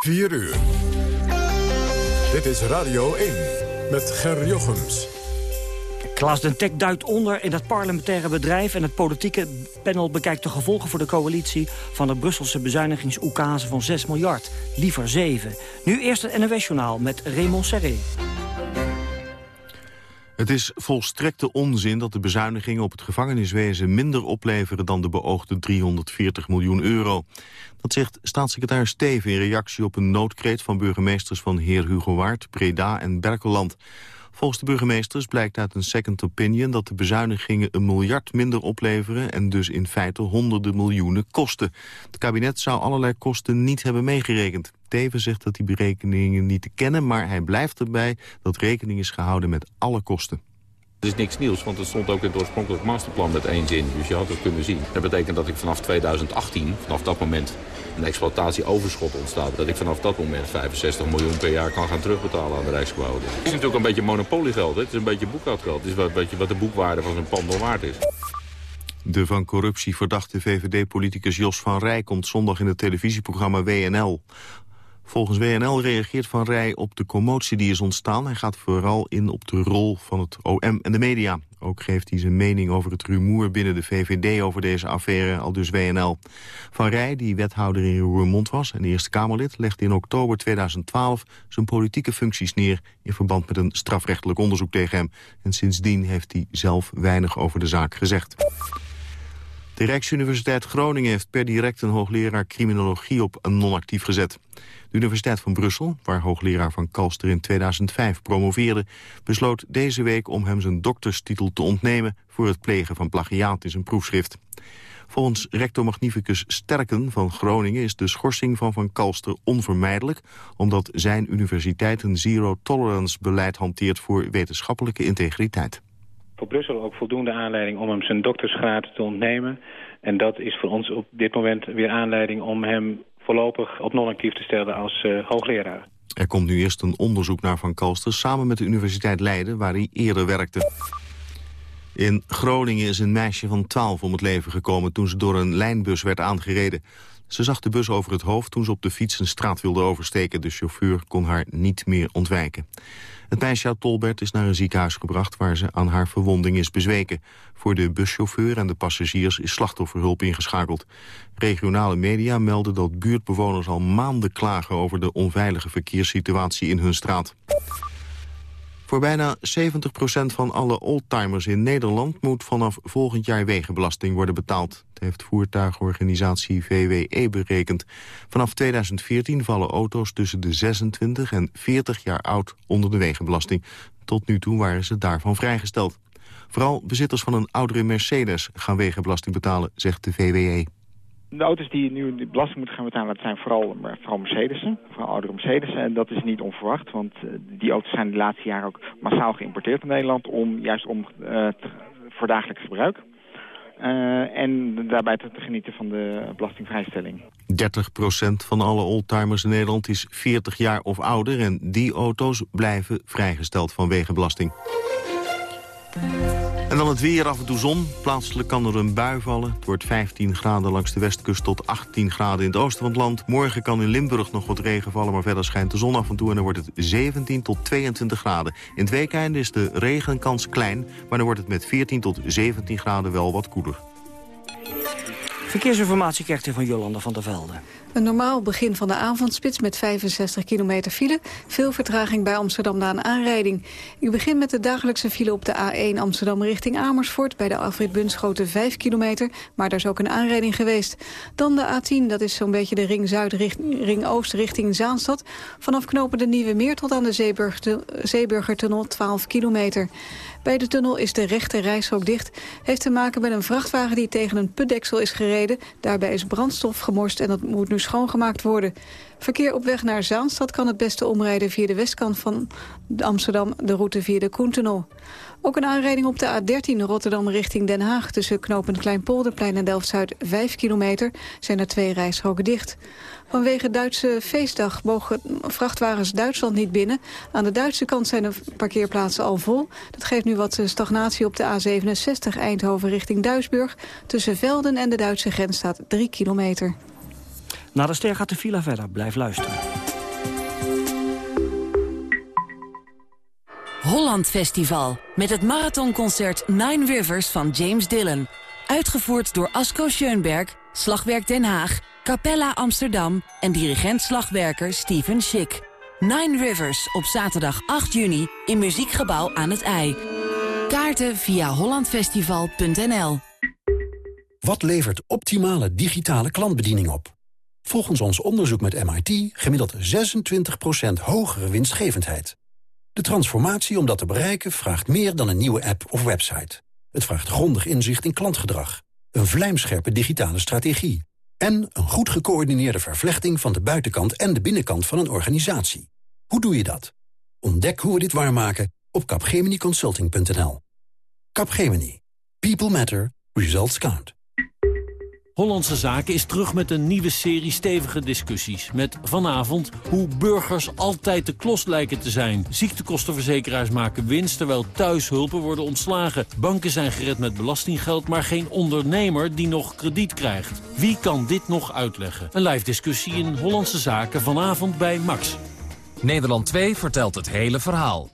4 uur. Dit is Radio 1 met Ger Jochems. Klaas den Tek duikt onder in het parlementaire bedrijf... en het politieke panel bekijkt de gevolgen voor de coalitie... van de Brusselse bezuinigingsoekase van 6 miljard. Liever 7. Nu eerst het NOS-journaal met Raymond Serré. Het is volstrekte onzin dat de bezuinigingen op het gevangeniswezen minder opleveren dan de beoogde 340 miljoen euro. Dat zegt staatssecretaris Steven in reactie op een noodkreet van burgemeesters van Heer Hugo Waard, Breda en Berkeland. Volgens de burgemeesters blijkt uit een second opinion dat de bezuinigingen een miljard minder opleveren en dus in feite honderden miljoenen kosten. Het kabinet zou allerlei kosten niet hebben meegerekend. Teven zegt dat die berekeningen niet te kennen, maar hij blijft erbij dat rekening is gehouden met alle kosten. Het is niks nieuws, want het stond ook in het oorspronkelijk masterplan met één zin. Dus je had het kunnen zien. Dat betekent dat ik vanaf 2018, vanaf dat moment, een exploitatieoverschot ontstaat. Dat ik vanaf dat moment 65 miljoen per jaar kan gaan terugbetalen aan de Rijksgebouw. Het is natuurlijk een beetje monopoliegeld. Hè? Het is een beetje boekhoudgeld. Het is een beetje wat de boekwaarde van zo'n pand waard is. De van corruptie verdachte VVD-politicus Jos van Rij komt zondag in het televisieprogramma WNL. Volgens WNL reageert Van Rij op de commotie die is ontstaan. Hij gaat vooral in op de rol van het OM en de media. Ook geeft hij zijn mening over het rumoer binnen de VVD over deze affaire, al dus WNL. Van Rij, die wethouder in Roermond was en Eerste Kamerlid... legde in oktober 2012 zijn politieke functies neer... in verband met een strafrechtelijk onderzoek tegen hem. En sindsdien heeft hij zelf weinig over de zaak gezegd. De Rijksuniversiteit Groningen heeft per direct een hoogleraar criminologie op een non-actief gezet. De Universiteit van Brussel, waar hoogleraar van Kalster in 2005 promoveerde, besloot deze week om hem zijn dokterstitel te ontnemen voor het plegen van plagiaat in zijn proefschrift. Volgens rector magnificus Sterken van Groningen is de schorsing van Van Kalster onvermijdelijk, omdat zijn universiteit een zero-tolerance beleid hanteert voor wetenschappelijke integriteit. Voor Brussel ook voldoende aanleiding om hem zijn doktersgraad te ontnemen. En dat is voor ons op dit moment weer aanleiding om hem voorlopig op non-actief te stellen als uh, hoogleraar. Er komt nu eerst een onderzoek naar Van Kalster samen met de Universiteit Leiden, waar hij eerder werkte. In Groningen is een meisje van 12 om het leven gekomen toen ze door een lijnbus werd aangereden. Ze zag de bus over het hoofd toen ze op de fiets een straat wilde oversteken. De chauffeur kon haar niet meer ontwijken. Het meisje uit Tolbert is naar een ziekenhuis gebracht... waar ze aan haar verwonding is bezweken. Voor de buschauffeur en de passagiers is slachtofferhulp ingeschakeld. Regionale media melden dat buurtbewoners al maanden klagen... over de onveilige verkeerssituatie in hun straat. Voor bijna 70% van alle oldtimers in Nederland... moet vanaf volgend jaar wegenbelasting worden betaald. Dat heeft voertuigorganisatie VWE berekend. Vanaf 2014 vallen auto's tussen de 26 en 40 jaar oud onder de wegenbelasting. Tot nu toe waren ze daarvan vrijgesteld. Vooral bezitters van een oudere Mercedes gaan wegenbelasting betalen, zegt de VWE. De auto's die nu de belasting moeten gaan betalen, dat zijn vooral, vooral Mercedes'en, vooral oudere Mercedes'en. En dat is niet onverwacht, want eh, die auto's zijn de laatste jaren ook massaal geïmporteerd in Nederland, om, juist om, uh, voor dagelijks gebruik. En daarbij te, te, genieten van de belastingvrijstelling. 30% van alle oldtimers in Nederland is 40 jaar of ouder... en die auto's blijven vrijgesteld van wegenbelasting. En dan het weer, af en toe zon. Plaatselijk kan er een bui vallen. Het wordt 15 graden langs de westkust tot 18 graden in het oosten van het land. Morgen kan in Limburg nog wat regen vallen, maar verder schijnt de zon af en toe... en dan wordt het 17 tot 22 graden. In het weekende is de regenkans klein, maar dan wordt het met 14 tot 17 graden wel wat koeler. Verkeersinformatie krijgt u van Jolanda van der Velde. Een normaal begin van de avondspits met 65 kilometer file. Veel vertraging bij Amsterdam na een aanrijding. U begint met de dagelijkse file op de A1 Amsterdam richting Amersfoort... bij de afrit Bunschoten 5 kilometer, maar daar is ook een aanrijding geweest. Dan de A10, dat is zo'n beetje de ring zuid, ring oost richting Zaanstad. Vanaf knopen de Nieuwe Meer tot aan de Zeeburgertunnel 12 kilometer. Bij de tunnel is de rechte reishok dicht. Heeft te maken met een vrachtwagen die tegen een putdeksel is gereden. Daarbij is brandstof gemorst en dat moet nu schoongemaakt worden. Verkeer op weg naar Zaanstad kan het beste omrijden via de westkant van Amsterdam, de route via de Koentunnel. Ook een aanrijding op de A13 Rotterdam richting Den Haag... tussen knooppunt Kleinpolderplein en Delft-Zuid 5 kilometer... zijn er twee rijstroken dicht. Vanwege Duitse feestdag mogen vrachtwagens Duitsland niet binnen. Aan de Duitse kant zijn de parkeerplaatsen al vol. Dat geeft nu wat eh, stagnatie op de A67 Eindhoven richting Duisburg. Tussen Velden en de Duitse grens staat 3 kilometer. Na de ster gaat de fila verder. Blijf luisteren. Holland Festival. Met het marathonconcert Nine Rivers van James Dillon. Uitgevoerd door Asko Schoenberg, Slagwerk Den Haag Capella Amsterdam en dirigent slagwerker Steven Schick. Nine Rivers op zaterdag 8 juni in Muziekgebouw aan het IJ. Kaarten via hollandfestival.nl Wat levert optimale digitale klantbediening op? Volgens ons onderzoek met MIT gemiddeld 26% hogere winstgevendheid. De transformatie om dat te bereiken vraagt meer dan een nieuwe app of website. Het vraagt grondig inzicht in klantgedrag, een vlijmscherpe digitale strategie... en een goed gecoördineerde vervlechting van de buitenkant en de binnenkant van een organisatie. Hoe doe je dat? Ontdek hoe we dit waarmaken op capgeminiconsulting.nl. Capgemini. People matter. Results count. Hollandse Zaken is terug met een nieuwe serie stevige discussies. Met vanavond hoe burgers altijd de klos lijken te zijn. Ziektekostenverzekeraars maken winst terwijl thuishulpen worden ontslagen. Banken zijn gered met belastinggeld, maar geen ondernemer die nog krediet krijgt. Wie kan dit nog uitleggen? Een live discussie in Hollandse Zaken vanavond bij Max. Nederland 2 vertelt het hele verhaal.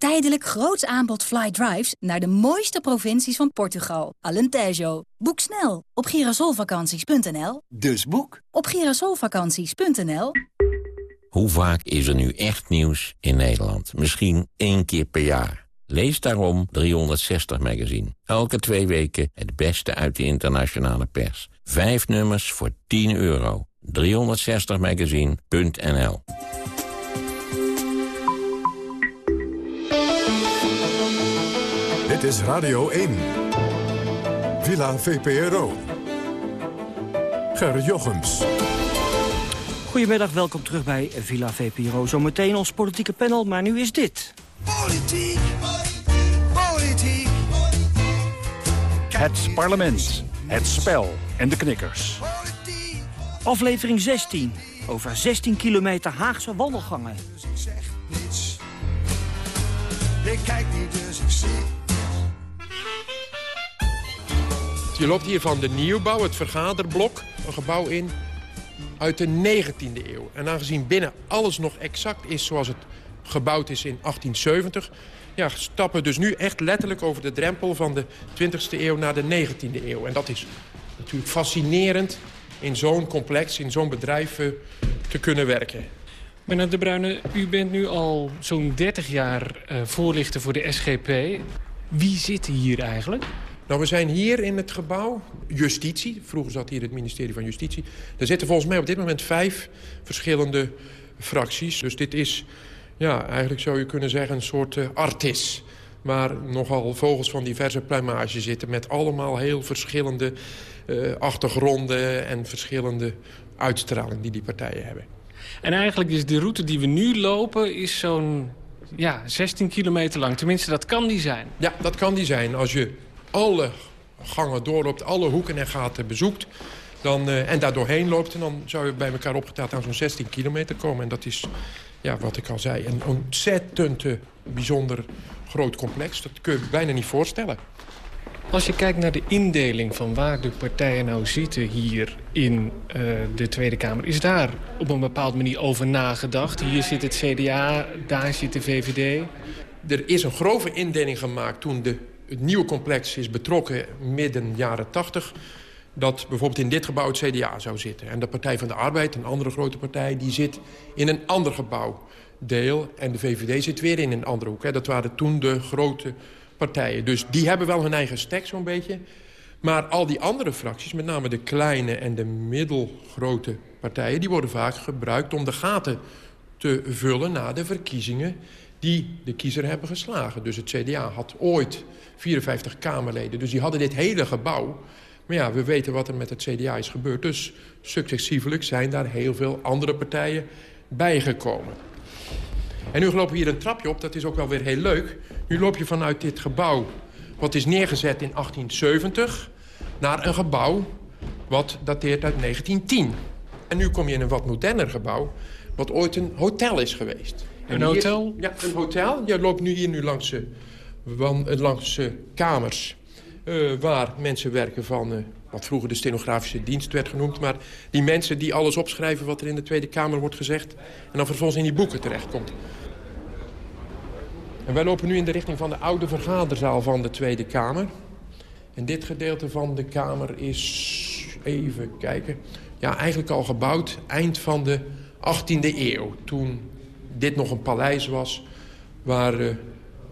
Tijdelijk groots aanbod fly drives naar de mooiste provincies van Portugal. Alentejo. Boek snel op girasolvakanties.nl. Dus boek op girasolvakanties.nl. Hoe vaak is er nu echt nieuws in Nederland? Misschien één keer per jaar. Lees daarom 360 Magazine. Elke twee weken het beste uit de internationale pers. Vijf nummers voor 10 euro. 360magazine.nl Dit is Radio 1. Villa VPRO. Ger Jochems. Goedemiddag, welkom terug bij Villa VPRO. Zometeen ons politieke panel, maar nu is dit. Politiek, politiek. Het parlement, het spel en de knikkers. Aflevering 16. Over 16 kilometer Haagse wandelgangen. Dus ik zeg niets. Ik kijk niet, dus ik zie. Je loopt hier van de nieuwbouw, het vergaderblok, een gebouw in uit de 19e eeuw. En aangezien binnen alles nog exact is zoals het gebouwd is in 1870... Ja, stappen dus nu echt letterlijk over de drempel van de 20e eeuw naar de 19e eeuw. En dat is natuurlijk fascinerend in zo'n complex, in zo'n bedrijf eh, te kunnen werken. Meneer De Bruyne, u bent nu al zo'n 30 jaar uh, voorlichter voor de SGP. Wie zit hier eigenlijk? Nou, we zijn hier in het gebouw Justitie. Vroeger zat hier het ministerie van Justitie. Er zitten volgens mij op dit moment vijf verschillende fracties. Dus dit is, ja, eigenlijk zou je kunnen zeggen een soort uh, artis. Waar nogal vogels van diverse pluimage zitten... met allemaal heel verschillende uh, achtergronden en verschillende uitstraling die die partijen hebben. En eigenlijk is de route die we nu lopen is zo'n ja, 16 kilometer lang. Tenminste, dat kan die zijn. Ja, dat kan die zijn. Als je alle gangen doorloopt, alle hoeken en gaten bezoekt... Dan, uh, en daar doorheen loopt, en dan zou je bij elkaar opgeteld aan zo'n 16 kilometer komen. En dat is, ja, wat ik al zei, een ontzettend uh, bijzonder groot complex. Dat kun je bijna niet voorstellen. Als je kijkt naar de indeling van waar de partijen nou zitten hier in uh, de Tweede Kamer... is daar op een bepaalde manier over nagedacht? Hier zit het CDA, daar zit de VVD. Er is een grove indeling gemaakt toen de, het nieuwe complex is betrokken midden jaren 80 dat bijvoorbeeld in dit gebouw het CDA zou zitten. En de Partij van de Arbeid, een andere grote partij, die zit in een ander gebouwdeel. En de VVD zit weer in een andere hoek. Hè. Dat waren toen de grote partijen. Dus die hebben wel hun eigen stek zo'n beetje. Maar al die andere fracties, met name de kleine en de middelgrote partijen... die worden vaak gebruikt om de gaten te vullen na de verkiezingen... die de kiezer hebben geslagen. Dus het CDA had ooit 54 Kamerleden. Dus die hadden dit hele gebouw. Maar ja, we weten wat er met het CDA is gebeurd. Dus successievelijk zijn daar heel veel andere partijen bijgekomen. En nu lopen we hier een trapje op, dat is ook wel weer heel leuk. Nu loop je vanuit dit gebouw, wat is neergezet in 1870... naar een gebouw wat dateert uit 1910. En nu kom je in een wat moderner gebouw... wat ooit een hotel is geweest. Een hotel? Hier, ja, een hotel. Je loopt nu hier nu langs, uh, langs uh, kamers... Uh, waar mensen werken van... Uh, wat vroeger de stenografische dienst werd genoemd... maar die mensen die alles opschrijven wat er in de Tweede Kamer wordt gezegd... en dan vervolgens in die boeken terechtkomt. En wij lopen nu in de richting van de oude vergaderzaal van de Tweede Kamer. En dit gedeelte van de Kamer is, even kijken... ja, eigenlijk al gebouwd eind van de 18e eeuw. Toen dit nog een paleis was waar uh,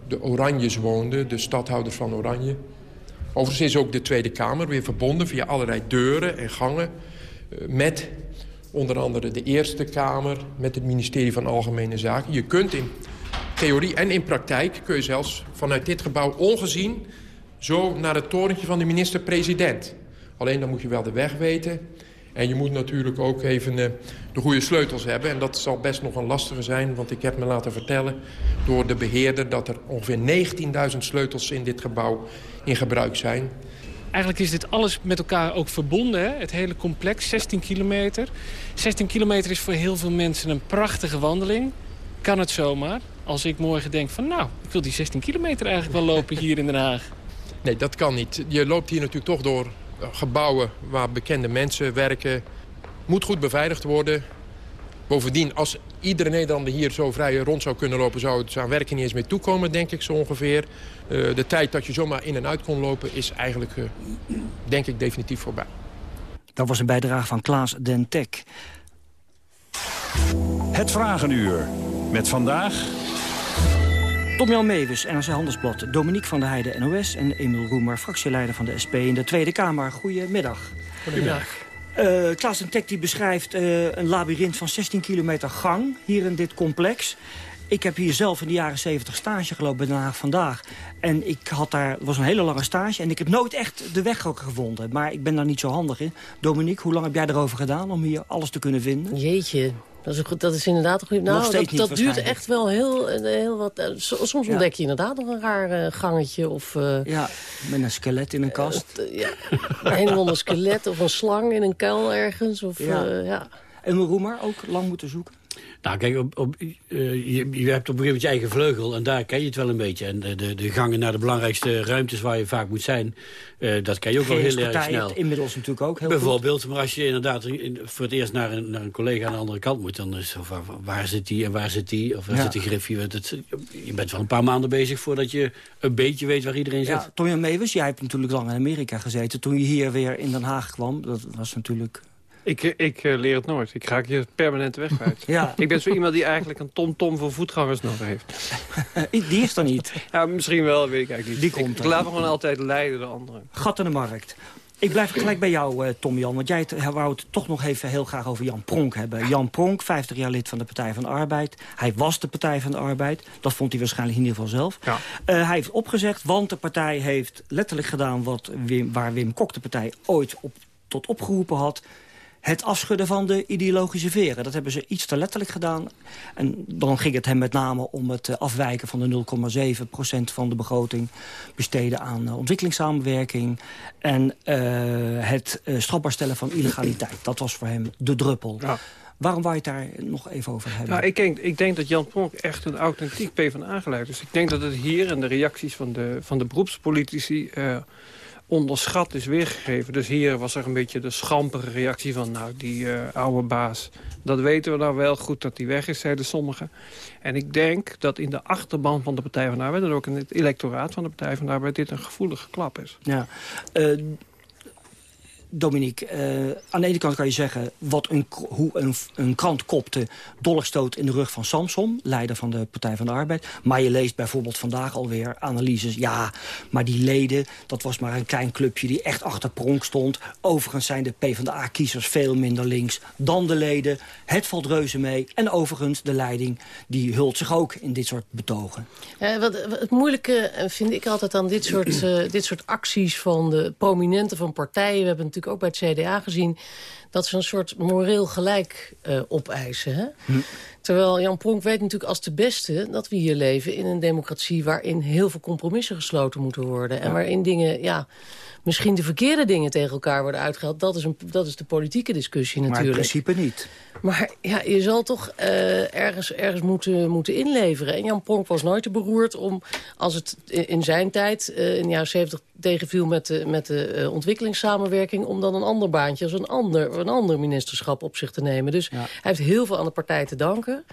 de Oranjes woonden, de stadhouders van Oranje. Overigens is ook de Tweede Kamer weer verbonden via allerlei deuren en gangen... Uh, met onder andere de Eerste Kamer, met het ministerie van Algemene Zaken. Je kunt in theorie en in praktijk kun je zelfs vanuit dit gebouw ongezien... zo naar het torentje van de minister-president. Alleen dan moet je wel de weg weten. En je moet natuurlijk ook even uh, de goede sleutels hebben. En dat zal best nog een lastige zijn, want ik heb me laten vertellen... door de beheerder dat er ongeveer 19.000 sleutels in dit gebouw in gebruik zijn. Eigenlijk is dit alles met elkaar ook verbonden, hè? het hele complex, 16 kilometer. 16 kilometer is voor heel veel mensen een prachtige wandeling. Kan het zomaar? Als ik morgen denk van nou, ik wil die 16 kilometer eigenlijk wel lopen hier in Den Haag. Nee, dat kan niet. Je loopt hier natuurlijk toch door gebouwen waar bekende mensen werken. Moet goed beveiligd worden. Bovendien, als iedere Nederlander hier zo vrij rond zou kunnen lopen... zou het aan werken niet eens meer toekomen, denk ik zo ongeveer. Uh, de tijd dat je zomaar in en uit kon lopen is eigenlijk, uh, denk ik, definitief voorbij. Dat was een bijdrage van Klaas Dentek. Het Vragenuur. Met vandaag... Tom-Jan Mewes, NRC Handelsblad, Dominique van der Heijden, NOS... en Emiel Roemer, fractieleider van de SP in de Tweede Kamer. Goedemiddag. Goedemiddag. Uh, Klaas Dentek die beschrijft uh, een labyrint van 16 kilometer gang hier in dit complex. Ik heb hier zelf in de jaren 70 stage gelopen bij Den Haag Vandaag. En ik had daar, het was een hele lange stage en ik heb nooit echt de weg ook gevonden. Maar ik ben daar niet zo handig in. Dominique, hoe lang heb jij erover gedaan om hier alles te kunnen vinden? Jeetje, dat is, goed, dat is inderdaad een goed. Nou, dat, dat duurt echt wel heel, heel wat. Soms ontdek je inderdaad nog een raar uh, gangetje. Of, uh, ja, met een skelet in een kast. Uh, ja, een of ander skelet of een slang in een kuil ergens. Of, ja. ja. En Roemer ook lang moeten zoeken? Nou, kijk, op, op, uh, je, je, hebt op een gegeven moment je eigen vleugel... en daar ken je het wel een beetje. En de, de, de gangen naar de belangrijkste ruimtes waar je vaak moet zijn... Uh, dat kan je ook wel heel erg snel. inmiddels natuurlijk ook heel Bijvoorbeeld, goed. maar als je inderdaad in, voor het eerst naar een, naar een collega aan de andere kant moet... dan is het waar, waar zit die en waar zit die? Of waar ja. zit die griffie? Het, je bent wel een paar maanden bezig voordat je een beetje weet waar iedereen zit. Ja, Tonja Mewes, jij hebt natuurlijk lang in Amerika gezeten. Toen je hier weer in Den Haag kwam, dat was natuurlijk ik, ik uh, leer het nooit. Ik raak hier permanent weg kwijt. ja. Ik ben zo iemand die eigenlijk een tom-tom voor voetgangers nog heeft. die is er niet. Ja, misschien wel, weet ik eigenlijk niet. Die komt ik, ik laat me gewoon altijd leiden door anderen. Gat in de markt. Ik blijf gelijk bij jou, uh, Tom-Jan. Want jij wou het toch nog even heel graag over Jan Pronk hebben. Jan Pronk, 50 jaar lid van de Partij van de Arbeid. Hij was de Partij van de Arbeid. Dat vond hij waarschijnlijk in ieder geval zelf. Ja. Uh, hij heeft opgezegd, want de partij heeft letterlijk gedaan... Wat Wim, waar Wim Kok de partij ooit op, tot opgeroepen had het afschudden van de ideologische veren. Dat hebben ze iets te letterlijk gedaan. En dan ging het hem met name om het afwijken van de 0,7% van de begroting... besteden aan ontwikkelingssamenwerking... en uh, het strafbaar stellen van illegaliteit. Dat was voor hem de druppel. Ja. Waarom wou je het daar nog even over hebben? Nou, ik, denk, ik denk dat Jan Pronk echt een authentiek PvdA-geleid is. Ik denk dat het hier en de reacties van de, van de beroepspolitici... Uh, onderschat is weergegeven. Dus hier was er een beetje de schampere reactie van... nou, die uh, oude baas, dat weten we nou wel goed dat die weg is, zeiden sommigen. En ik denk dat in de achterban van de Partij van de en ook in het electoraat van de Partij van de dit een gevoelige klap is. Ja, uh, Dominique, uh, aan de ene kant kan je zeggen... Wat een, hoe een, een krant kopte dolkstoot in de rug van Samson... leider van de Partij van de Arbeid. Maar je leest bijvoorbeeld vandaag alweer analyses... ja, maar die leden, dat was maar een klein clubje... die echt achter pronk stond. Overigens zijn de PvdA-kiezers veel minder links dan de leden. Het valt reuze mee. En overigens, de leiding, die hult zich ook in dit soort betogen. Ja, wat, het moeilijke vind ik altijd aan dit soort, dit soort acties... van de prominenten van partijen... We hebben natuurlijk ook bij het CDA gezien... dat ze een soort moreel gelijk uh, opeisen. Hè? Hm. Terwijl Jan Pronk weet natuurlijk als de beste... dat we hier leven in een democratie... waarin heel veel compromissen gesloten moeten worden. Ja. En waarin dingen... ja misschien de verkeerde dingen tegen elkaar worden uitgehaald. Dat is, een, dat is de politieke discussie natuurlijk. Maar in principe niet. Maar ja, je zal toch uh, ergens, ergens moeten, moeten inleveren. En Jan Pronk was nooit te beroerd om, als het in zijn tijd... Uh, in de jaren 70 tegenviel met de, met de uh, ontwikkelingssamenwerking... om dan een ander baantje als een ander, een ander ministerschap op zich te nemen. Dus ja. hij heeft heel veel aan de partij te danken.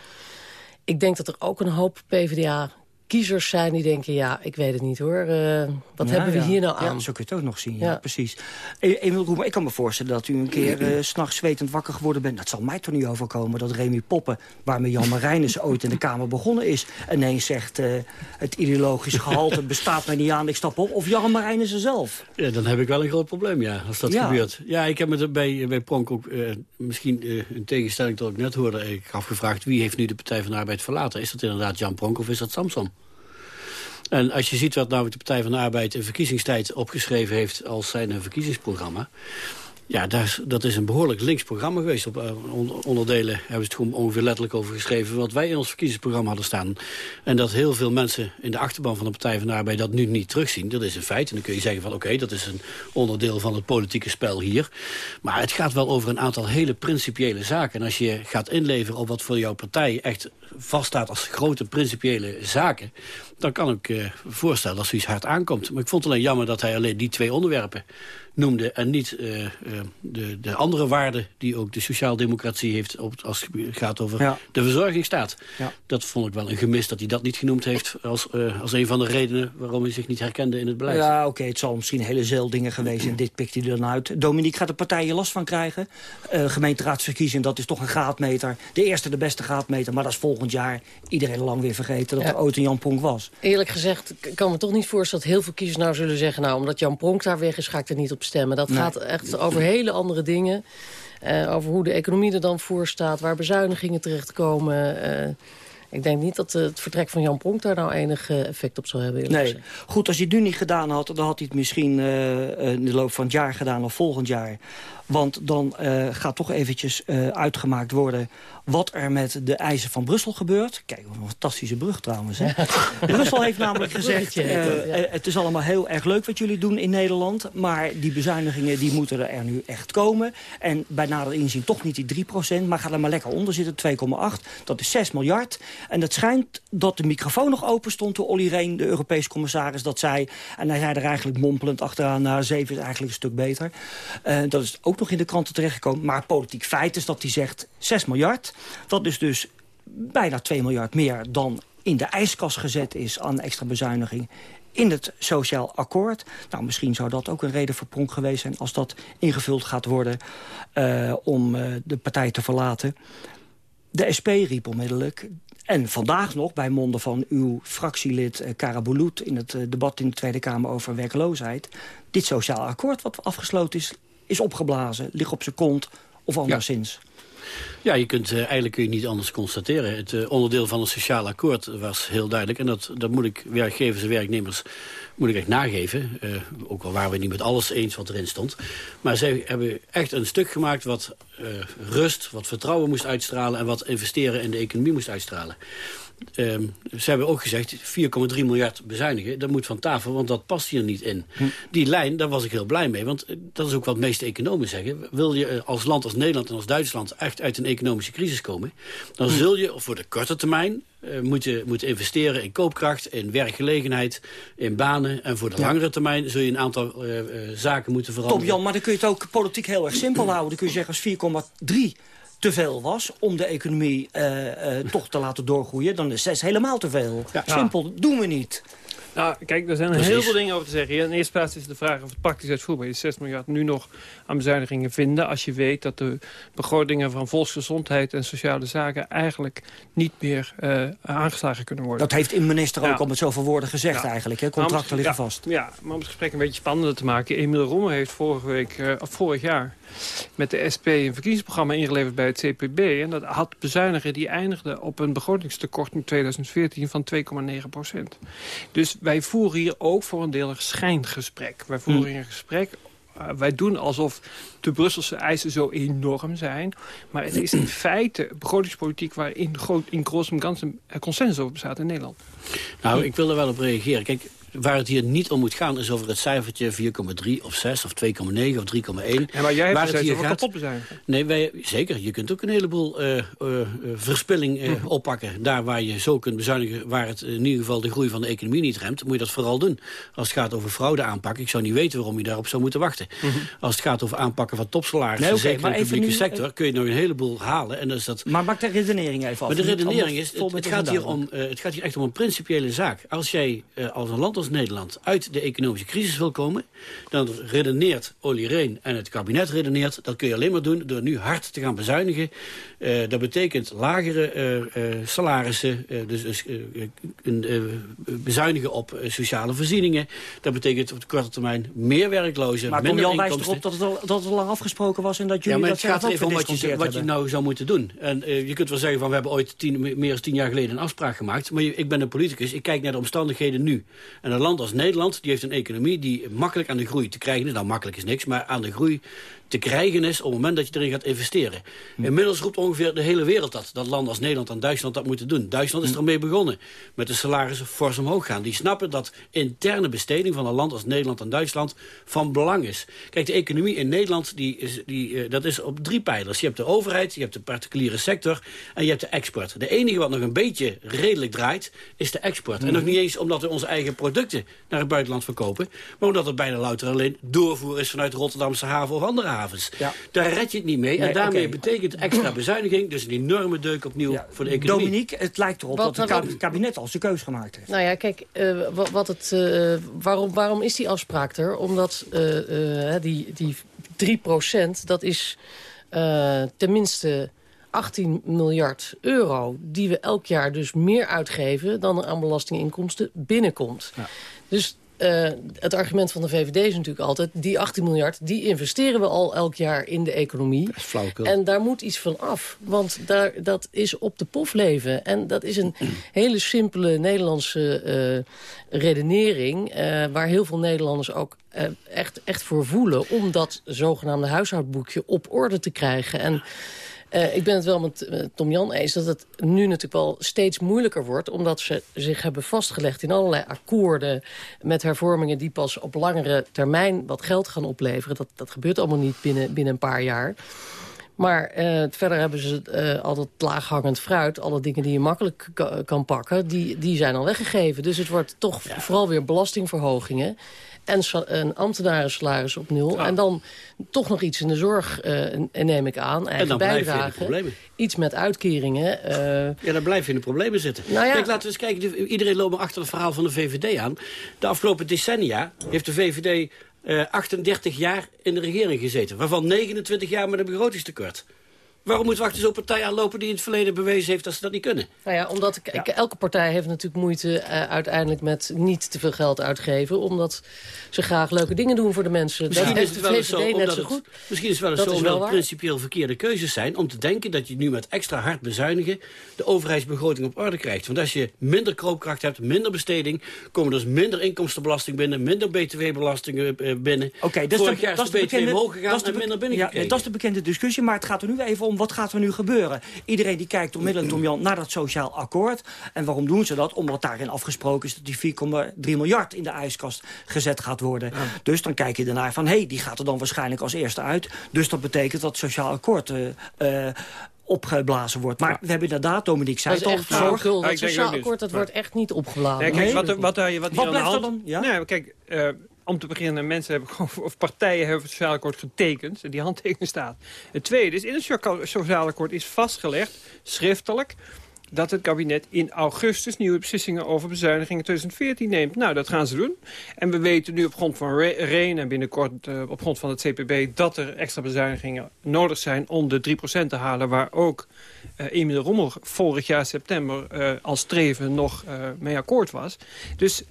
Ik denk dat er ook een hoop PvdA kiezers zijn die denken... ja, ik weet het niet hoor, uh, wat Ja, hebben we ja. hier nou Ja, aan? zo kun je het ook nog zien, ja, Ja. precies. E Emiel Roemer, ik kan me voorstellen dat u een keer eh, s s'nachts zwetend wakker geworden bent. Dat zal mij toch niet overkomen dat Remy Poppen, waarmee Jan Marijnissen ooit in de Kamer begonnen is, ineens zegt eh, het ideologisch gehalte bestaat mij niet aan, ik stap op. Of Jan Marijnissen zelf. Ja, dan heb ik wel een groot probleem, ja, als dat Ja. gebeurt. Ja, ik heb me er bij, bij Pronk ook, eh, misschien eh, in tegenstelling tot wat ik net hoorde... ik gaf gevraagd wie heeft nu de Partij van de Arbeid verlaten. Is dat inderdaad Jan Pronk of is dat Samson? En als je ziet wat nou de Partij van de Arbeid in verkiezingstijd opgeschreven heeft... als zijn verkiezingsprogramma... Ja, daar is- dat is een behoorlijk links programma geweest. Op eh, on- onderdelen hebben ze het gewoon ongeveer letterlijk over geschreven... wat wij in ons verkiezingsprogramma hadden staan. En dat heel veel mensen in de achterban van de Partij van de Arbeid... dat nu niet terugzien, dat is een feit. En dan kun je zeggen van oké, dat is een onderdeel van het politieke spel hier. Maar het gaat wel over een aantal hele principiële zaken. En als je gaat inleveren op wat voor jouw partij echt vaststaat... als grote principiële zaken... dan kan ik eh voorstellen dat zoiets hard aankomt. Maar ik vond het alleen jammer dat hij alleen die twee onderwerpen noemde... en niet eh, eh, de, de andere waarden die ook de sociaaldemocratie heeft... Op, als het gaat over Ja. de verzorgingsstaat. Ja. Dat vond ik wel een gemis dat hij dat niet genoemd heeft... als, eh, als een van de redenen waarom hij zich niet herkende in het beleid. Ja, oké, het zal misschien hele zeildingen geweest en dit pikt hij er dan uit. Dominique, gaat de partij hier last van krijgen? Eh gemeenteraadsverkiezing, dat is toch een graadmeter. De eerste, de beste graadmeter, maar dat is volgend jaar iedereen lang weer vergeten... dat Ja. er ooit een Jan Pronk was. Eerlijk gezegd ik kan me toch niet voorstellen dat heel veel kiezers nou zullen zeggen... nou, omdat Jan Pronk daar weg is, ga ik er niet op stemmen. Dat Nee. gaat echt over hele andere dingen. Eh, over hoe de economie er dan voor staat, waar bezuinigingen terechtkomen. Eh, ik denk niet dat het vertrek van Jan Pronk daar nou enig eh, effect op zou hebben. Nee, gezegd. goed, als hij het nu niet gedaan had... dan had hij het misschien in de loop van het jaar gedaan of volgend jaar. Want dan eh, gaat toch eventjes eh, uitgemaakt worden... wat er met de eisen van Brussel gebeurt. Kijk, wat een fantastische brug trouwens. Hè? Brussel heeft namelijk gezegd... Eh, het is allemaal heel erg leuk wat jullie doen in Nederland... maar die bezuinigingen die moeten er nu echt komen. En bij nader inzien toch niet die 3% maar ga er maar lekker onder zitten, 2,8. Dat is 6 miljard. En het schijnt dat de microfoon nog open stond... toen Olly Rehn, de Europese commissaris, dat zei. En hij zei er eigenlijk mompelend achteraan... nou, 7 is eigenlijk een stuk beter. Dat is ook nog in de kranten terechtgekomen. Maar politiek feit is dat hij zegt 6 miljard. Dat is dus bijna 2 miljard meer dan in de ijskast gezet is aan extra bezuiniging in het sociaal akkoord. Nou, misschien zou dat ook een reden voor Pronk geweest zijn... als dat ingevuld gaat worden eh, om eh, de partij te verlaten. De SP riep onmiddellijk... En vandaag nog, bij monden van uw fractielid Boulout... in het debat in de Tweede Kamer over werkloosheid... dit sociaal akkoord wat afgesloten is, is opgeblazen. Ligt op zijn kont of anderszins. Ja, je kunt, eh, eigenlijk kun je niet anders constateren. Het eh, onderdeel van het sociaal akkoord was heel duidelijk. En dat, dat moet ik werkgevers en werknemers moet ik echt nageven. Eh, ook al waren we niet met alles eens wat erin stond. Maar zij hebben echt een stuk gemaakt wat rust, wat vertrouwen moest uitstralen... en wat investeren in de economie moest uitstralen. Ehm, ze hebben ook gezegd, 4,3 miljard bezuinigen, dat moet van tafel, want dat past hier niet in. Die lijn, daar was ik heel blij mee, want eh, dat is ook wat de meeste economen zeggen. Wil je eh, als land als Nederland en als Duitsland echt uit een economische crisis komen, dan zul je voor de korte termijn eh, moeten, moeten investeren in koopkracht, in werkgelegenheid, in banen. En voor de Ja. langere termijn zul je een aantal zaken moeten veranderen. Top Jan, maar dan kun je het ook politiek heel erg simpel houden. Dan kun je zeggen als 4,3 te veel was om de economie eh, eh, toch te laten doorgroeien... dan is 6 helemaal te veel. Simpel, doen we niet. Nou, kijk, er zijn Precies. heel veel dingen over te zeggen. In de eerste plaats is de vraag of het praktisch uitvoerbaar is. 6 miljard nu nog aan bezuinigingen vinden... als je weet dat de begrotingen van volksgezondheid en sociale zaken... eigenlijk niet meer eh, aangeslagen kunnen worden. Dat heeft de minister ook Ja. al met zoveel woorden gezegd Ja. eigenlijk. Hè? Contracten liggen ja, vast. Ja, maar om het gesprek een beetje spannender te maken... Emiel Romme heeft vorige week, of vorig jaar met de SP een verkiezingsprogramma ingeleverd bij het CPB. En dat had bezuinigen die eindigde op een begrotingstekort in 2014 van 2,9 procent. Dus wij voeren hier ook voor een deel een schijngesprek. Wij voeren Mm. hier een gesprek uh, wij doen alsof de Brusselse eisen zo enorm zijn. Maar het is in feite begrotingspolitiek waarin groot, in groot en ganzen consensus over bestaat in Nederland. Nou, ik wil er wel op reageren. Kijk, waar het hier niet om moet gaan... is over het cijfertje 4,3 of 6 of 2,9 of 3,1. Ja, maar jij waar het hier gaat... kapot zijn. Nee, wij, zeker. Je kunt ook een heleboel uh, uh, verspilling uh, Mhm. oppakken. Daar waar je zo kunt bezuinigen... waar het in ieder geval de groei van de economie niet remt... moet je dat vooral doen. Als het gaat over fraude aanpakken... ik zou niet weten waarom je daarop zou moeten wachten. Mhm. Als het gaat over aanpakken van topsalarissen... Nee, zeker maar in de even publieke nu, sector... kun je nog een heleboel halen. En dus dat... Maar maak de redenering even af. Maar de redenering is, het, gaat hier om, het gaat hier echt om een principiële zaak. Als jij als een land als Nederland uit de economische crisis wil komen... dan redeneert Olly Reen en het kabinet redeneert... dat kun je alleen maar doen door nu hard te gaan bezuinigen. Eh, dat betekent lagere eh, eh, salarissen, dus, dus bezuinigen op sociale voorzieningen. Dat betekent op de korte termijn meer werklozen, Maar minder Jan wijst erop dat het, al, dat het al lang afgesproken was... en dat Ja, jullie maar dat het gaat er even om wat je, wat je nou zou moeten doen. En je kunt wel zeggen van we hebben ooit tien, meer dan tien jaar geleden een afspraak gemaakt. Maar je- ik ben een politicus, ik kijk naar de omstandigheden nu. En een land als Nederland, die heeft een economie die makkelijk aan de groei te krijgen is. Nou, makkelijk is niks, maar aan de groei te krijgen is op het moment dat je erin gaat investeren. Hm. Inmiddels roept ongeveer de hele wereld dat. Dat landen als Nederland en Duitsland dat moeten doen. Duitsland Hm. is ermee begonnen. Met de salarissen fors omhoog gaan. Die snappen dat interne besteding van een land als Nederland en Duitsland van belang is. Kijk, de economie in Nederland die is, die, eh, dat is op drie pijlers. Je hebt de overheid, je hebt de particuliere sector en je hebt de export. De enige wat nog een beetje redelijk draait, is de export. En nog niet eens omdat we onze eigen producten naar het buitenland verkopen, maar omdat het bijna louter alleen doorvoer is vanuit de Rotterdamse haven of andere havens. Daar red je het niet mee. Nee, en daarmee betekent extra bezuiniging dus een enorme deuk opnieuw voor de economie. Dominique, het lijkt erop Wat- dat het kabinet al zijn keus gemaakt heeft. Nou ja, kijk, eh, wa- wat het, eh, waarom, waarom is die afspraak er? Omdat eh, eh, die, die 3% dat is eh, tenminste 18 miljard euro... die we elk jaar dus meer uitgeven dan er aan belastinginkomsten binnenkomt. Dus eh, het argument van de VVD is natuurlijk altijd... die 18 miljard, die investeren we al elk jaar in de economie. En daar moet iets van af. Want daar, dat is op de pof leven. En dat is een hele simpele Nederlandse eh, redenering... eh, waar heel veel Nederlanders ook echt, echt voor voelen... om dat zogenaamde huishoudboekje op orde te krijgen. En... eh, ik ben het wel met eh, Tom Jan eens dat het nu natuurlijk wel steeds moeilijker wordt... omdat ze zich hebben vastgelegd in allerlei akkoorden... met hervormingen die pas op langere termijn wat geld gaan opleveren. Dat, dat gebeurt allemaal niet binnen, binnen een paar jaar. Maar eh, verder hebben ze eh altijd laaghangend fruit. Alle dingen die je makkelijk ka- kan pakken, die, die zijn al weggegeven. Dus het wordt toch vooral weer belastingverhogingen. En, sa- en ambtenarensalaris op nul. En dan toch nog iets in de zorg, eh, en- en neem ik aan. Eigen dan blijf je in de bijdrage. problemen. Iets met uitkeringen. eh, Ja, dan blijf je in de problemen zitten. Nou ja. Kijk, laten we eens kijken. de- Iedereen loopt maar achter het verhaal van de VVD aan. De afgelopen decennia heeft de VVD eh, 38 jaar in de regering gezeten. Waarvan 29 jaar met een begrotingstekort. Waarom moeten we achter zo'n partij aanlopen die in het verleden bewezen heeft dat ze dat niet kunnen? Nou ja, omdat ik, ik- elke partij heeft natuurlijk moeite eh, uiteindelijk met niet te veel geld uitgeven. Omdat ze graag leuke dingen doen voor de mensen. Misschien dat is het wel eens de zo, omdat zo het, goed. misschien is het wel eens Dat zo is omdat principieel verkeerde keuzes zijn... om te denken dat je nu met extra hard bezuinigen... de overheidsbegroting op orde krijgt. Want als je minder koopkracht hebt, minder besteding... komen er dus minder inkomstenbelasting binnen... minder btw-belastingen eh, binnen. Oké, dus Vorig de- jaar is dat de is btw bekende- omhoog gegaan dat is de en minder ja, binnengekregen. dat is de bekende discussie, maar het gaat er nu even om... wat gaat er nu gebeuren? Iedereen die kijkt onmiddellijk, Tom Jan, naar dat sociaal akkoord. En waarom doen ze dat? Omdat daarin afgesproken is... dat die 4,3 miljard in de ijskast gezet gaat worden. Dus dan kijk je ernaar van... hé, hey, die gaat er dan waarschijnlijk als eerste uit. Dus dat betekent dat het sociaal akkoord... eh, eh, opgeblazen wordt. Maar we hebben inderdaad, Dominique zei het al... Ja, Dat ik denk sociaal akkoord dat wordt echt niet opgeblazen. Nee, kijk, Nee. wat, wat, daar- wat hier Wat de blijft er hand... dan? Ja? Nee, kijk, eh, om te beginnen, mensen hebben of partijen hebben het sociaal akkoord getekend. en Die handtekening staat. Het tweede is, in het socia- sociaal akkoord is vastgelegd, schriftelijk dat het kabinet in augustus nieuwe beslissingen over bezuinigingen 2014 neemt. Nou, dat gaan ze doen. En we weten nu op grond van Re- Reen en binnenkort eh, op grond van het CPB... dat er extra bezuinigingen nodig zijn om de 3% te halen... waar ook eh Emiel Rommel vorig jaar september eh, als streven nog mee akkoord was. Dus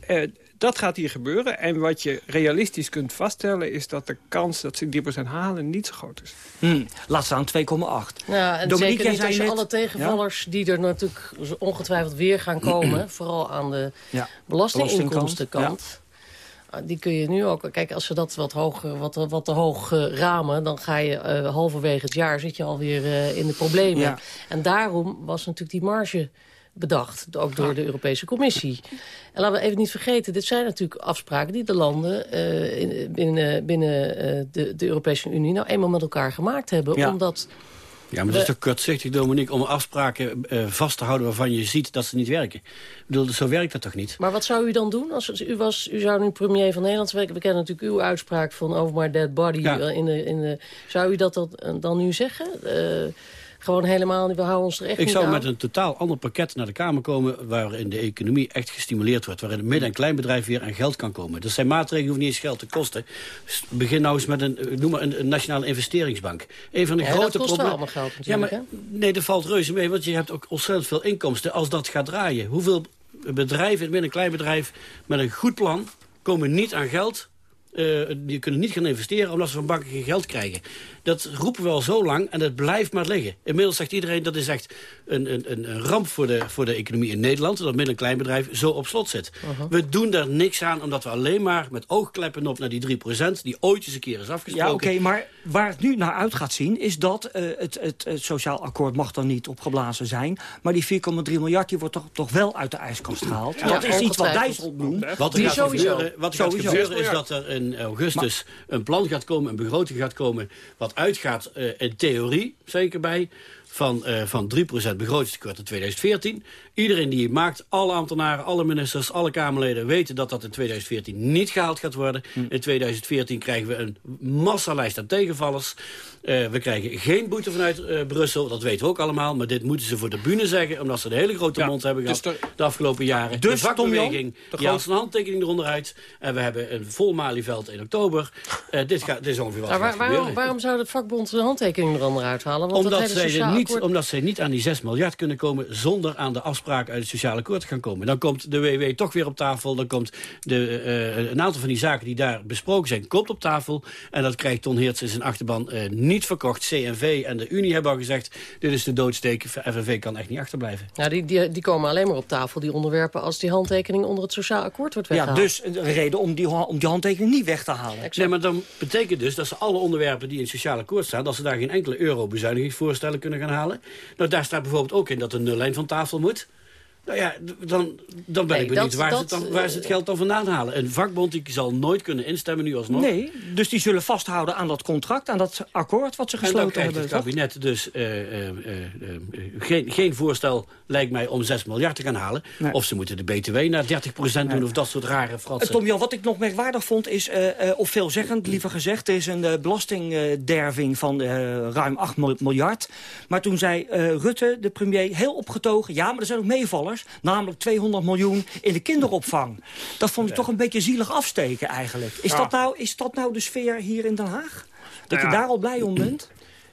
dat gaat hier gebeuren. En wat je realistisch kunt vaststellen... is dat de kans dat ze 3% halen niet zo groot is. Hmm, laat staan 2,8. Ja, en Dominique, zeker niet als je net- alle tegenvallers die er natuurlijk ongetwijfeld weer gaan komen... vooral aan de Ja. belastinginkomstenkant... Ah, Die kun je nu ook... Kijk, als ze dat wat, hoger, wat, wat te hoog eh, ramen... dan ga je eh, halverwege het jaar zit je alweer eh in de problemen. Ja. En daarom was natuurlijk die marge bedacht, ook door de Europese Commissie. En laten we even niet vergeten, dit zijn natuurlijk afspraken... die de landen uh, in, binnen, binnen uh, de, de, Europese Unie nou eenmaal met elkaar gemaakt hebben. Ja. Omdat ja, maar dat is toch kortzichtig, Dominique, om afspraken uh, vast te houden waarvan je ziet dat ze niet werken. Ik bedoel, zo werkt dat toch niet? Maar wat zou u dan doen? Als u, was, u zou nu premier van Nederland zijn. We kennen natuurlijk uw uitspraak van over my dead body. Ja. In de, in de, zou u dat, dat dan nu zeggen? Uh, gewoon helemaal, we houden ons er echt Ik niet zou aan. met een totaal ander pakket naar de Kamer komen... waarin de economie echt gestimuleerd wordt. Waarin het midden- en kleinbedrijf weer aan geld kan komen. Dat zijn maatregelen, hoeven niet eens geld te kosten. Begin nou eens met een, noem maar een, een nationale investeringsbank. Een van de Ja, grote dat kost wel problemen... allemaal geld natuurlijk, ja, maar, Nee, dat valt reuze mee, want je hebt ook ontzettend veel inkomsten als dat gaat draaien. Hoeveel bedrijven, het midden- en kleinbedrijf, met een goed plan... komen niet aan geld... Uh, die kunnen niet gaan investeren omdat ze van banken geen geld krijgen. Dat roepen we al zo lang en dat blijft maar liggen. Inmiddels zegt iedereen dat is echt een, een, een ramp voor de, voor de economie in Nederland. Dat midden- en kleinbedrijf zo op slot zit. Uh-huh. We doen daar niks aan omdat we alleen maar met oogkleppen op naar die 3% die ooit eens een keer is afgesproken. Ja, oké, maar waar het nu naar uit gaat zien... is dat uh, het, het, het, sociaal akkoord mag dan niet opgeblazen zijn... maar die 4,3 miljard die wordt toch, toch wel uit de ijskast gehaald. Ja, dat is iets wat ongetwijfeld. Dijsselbloem... Wat er die gaat sowieso. gebeuren, wat er gaat gebeuren is dat er in augustus een plan gaat komen... een begroting gaat komen wat uitgaat uh, in theorie, zeker bij... van, uh, van 3% begrotingstekort in 2014. Iedereen die het maakt, alle ambtenaren, alle ministers, alle Kamerleden... weten dat dat in 2014 niet gehaald gaat worden. Hm. In 2014 krijgen we een massalijst aan tegenvallers. Uh, we krijgen geen boete vanuit uh, Brussel, dat weten we ook allemaal. Maar dit moeten ze voor de bühne zeggen, omdat ze een hele grote Ja, mond hebben dus gehad... de afgelopen jaren. Dus, de vakbeweging, haalt zijn handtekening eronder uit. En we hebben een vol Malieveld in oktober. Uh, dit, gaat, dit is ongeveer wat Nou, waar- waarom, zou de vakbond de handtekening er dan eruit halen? Want Omdat dat hele zij, sociaal niet, akkoord- omdat zij niet aan die 6 miljard kunnen komen... zonder aan de afspraken uit het sociale akkoord te gaan komen. Dan komt de WW toch weer op tafel. Dan komt de, uh, een aantal van die zaken die daar besproken zijn... komt op tafel. En dat krijgt Ton Heerts in zijn achterban uh, niet verkocht. CNV en de Unie hebben al gezegd... dit is de doodsteek. FNV kan echt niet achterblijven. Nou, die, die, die komen alleen maar op tafel, die onderwerpen... als die handtekening onder het sociaal akkoord wordt Ja, weggehaald. dus een reden om die, om die handtekening niet weg te halen. Nee, maar dan betekent dus dat ze alle onderwerpen die in het sociaal akkoord staan... dat ze daar geen enkele euro bezuinigingsvoorstellen kunnen gaan halen. Nou, daar staat bijvoorbeeld ook in dat de nullijn van tafel moet. Nou ja, dan, dan ben Nee, ik benieuwd dat- waar, ze dat, het dan, waar ze het geld dan vandaan halen. Een vakbond die zal nooit kunnen instemmen nu alsnog. Nee, dus die zullen vasthouden aan dat contract, aan dat akkoord wat ze En dan gesloten krijgt hebben. het toch? kabinet dus eh, eh, eh, eh, geen, geen voorstel, lijkt mij, om 6 miljard te gaan halen. Nee. Of ze moeten de BTW naar 30% doen, of dat soort rare Eh, fratsen. Tom Jan, wat ik nog merkwaardig vond is, eh, eh, of veelzeggend liever gezegd... er is een eh, belastingderving van eh, ruim 8 mil- miljard. Maar toen zei eh, Rutte, de premier, heel opgetogen... ja, maar er zijn ook meevallers, namelijk 200 miljoen in de kinderopvang. Dat vond ik toch een beetje zielig afsteken eigenlijk. Is, Ja. dat nou, is dat nou de sfeer hier in Den Haag? Dat je ja. daar al blij om bent?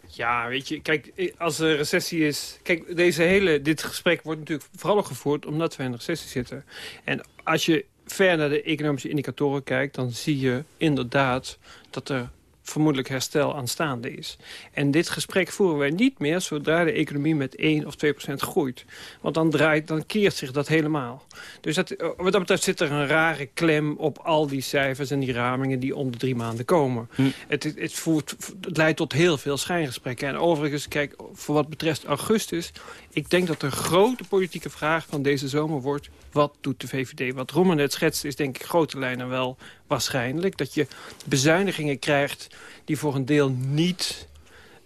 Ja, weet je, kijk, als er recessie is... Kijk, deze hele, dit gesprek wordt natuurlijk vooral gevoerd omdat we in een recessie zitten. En als je ver naar de economische indicatoren kijkt... dan zie je inderdaad dat er vermoedelijk herstel aanstaande is. En dit gesprek voeren wij niet meer zodra de economie met 1 of 2 procent groeit. Want dan, draait, dan keert zich dat helemaal. Dus dat, eh, wat dat betreft zit er een rare klem op al die cijfers en die ramingen die om de drie maanden komen. Het, het, het, voert, het leidt tot heel veel schijngesprekken. En overigens, kijk, voor wat betreft augustus... ik denk dat de grote politieke vraag van deze zomer wordt... wat doet de VVD? Wat Roman net schetst is denk ik grote lijnen wel waarschijnlijk. Dat je bezuinigingen krijgt die voor een deel niet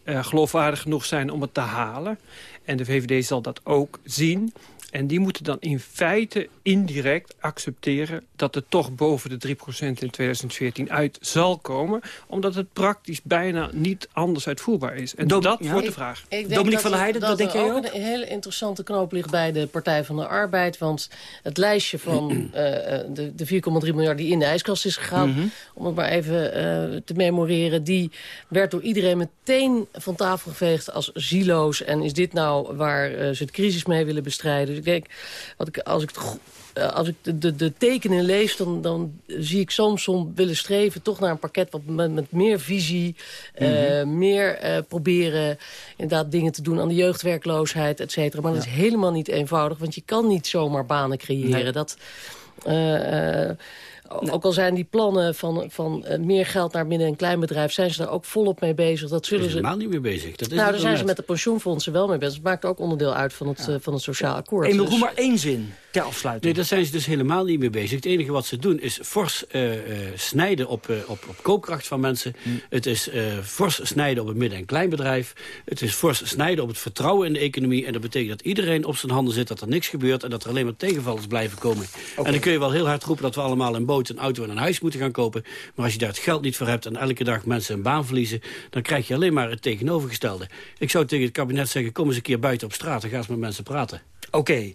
eh, geloofwaardig genoeg zijn om het te halen. En de VVD zal dat ook zien. En die moeten dan in feite indirect accepteren... dat het toch boven de 3% in 2014 uit zal komen. Omdat het praktisch bijna niet anders uitvoerbaar is. En Dom- dat ja, wordt de vraag. Ik Dominique van der er- Heijden, dat dat denk jij ook een hele interessante knoop ligt bij de Partij van de Arbeid. Want het lijstje van eh, eh, de, de 4,3 miljard die in de ijskast is gegaan... Mhm. om het maar even eh, te memoreren... die werd door iedereen meteen van tafel geveegd als zieloos. En is dit nou waar eh, ze de crisis mee willen bestrijden? Ik denk, wat ik, als ik het eh, als ik de, de, de tekenen lees, dan, dan zie ik Samson willen streven... toch naar een pakket wat met, met meer visie, eh, Mhm. meer eh, proberen... inderdaad dingen te doen aan de jeugdwerkloosheid, et cetera. Maar dat is helemaal niet eenvoudig, want je kan niet zomaar banen creëren. Nee. Dat... eh, Ook al zijn die plannen van, van uh, meer geld naar midden- en kleinbedrijf... zijn ze daar ook volop mee bezig. Dat zullen ze helemaal niet mee bezig. Dat is nou, daar zijn net. ze met de pensioenfondsen wel mee bezig. Het maakt ook onderdeel uit van het, uh, van het sociaal akkoord. Emil, Dus- maar één zin ter afsluiting. Nee, daar zijn ze dus helemaal niet mee bezig. Het enige wat ze doen is fors eh, eh, snijden op, eh, op, op koopkracht van mensen. Het is eh, fors snijden op het midden- en kleinbedrijf. Het is fors snijden op het vertrouwen in de economie. En dat betekent dat iedereen op zijn handen zit, dat er niks gebeurt... en dat er alleen maar tegenvallers blijven komen. En dan kun je wel heel hard roepen dat we allemaal een boot, een auto en een huis moeten gaan kopen. Maar als je daar het geld niet voor hebt en elke dag mensen een baan verliezen... dan krijg je alleen maar het tegenovergestelde. Ik zou tegen het kabinet zeggen, kom eens een keer buiten op straat... en ga eens met mensen praten. Oké.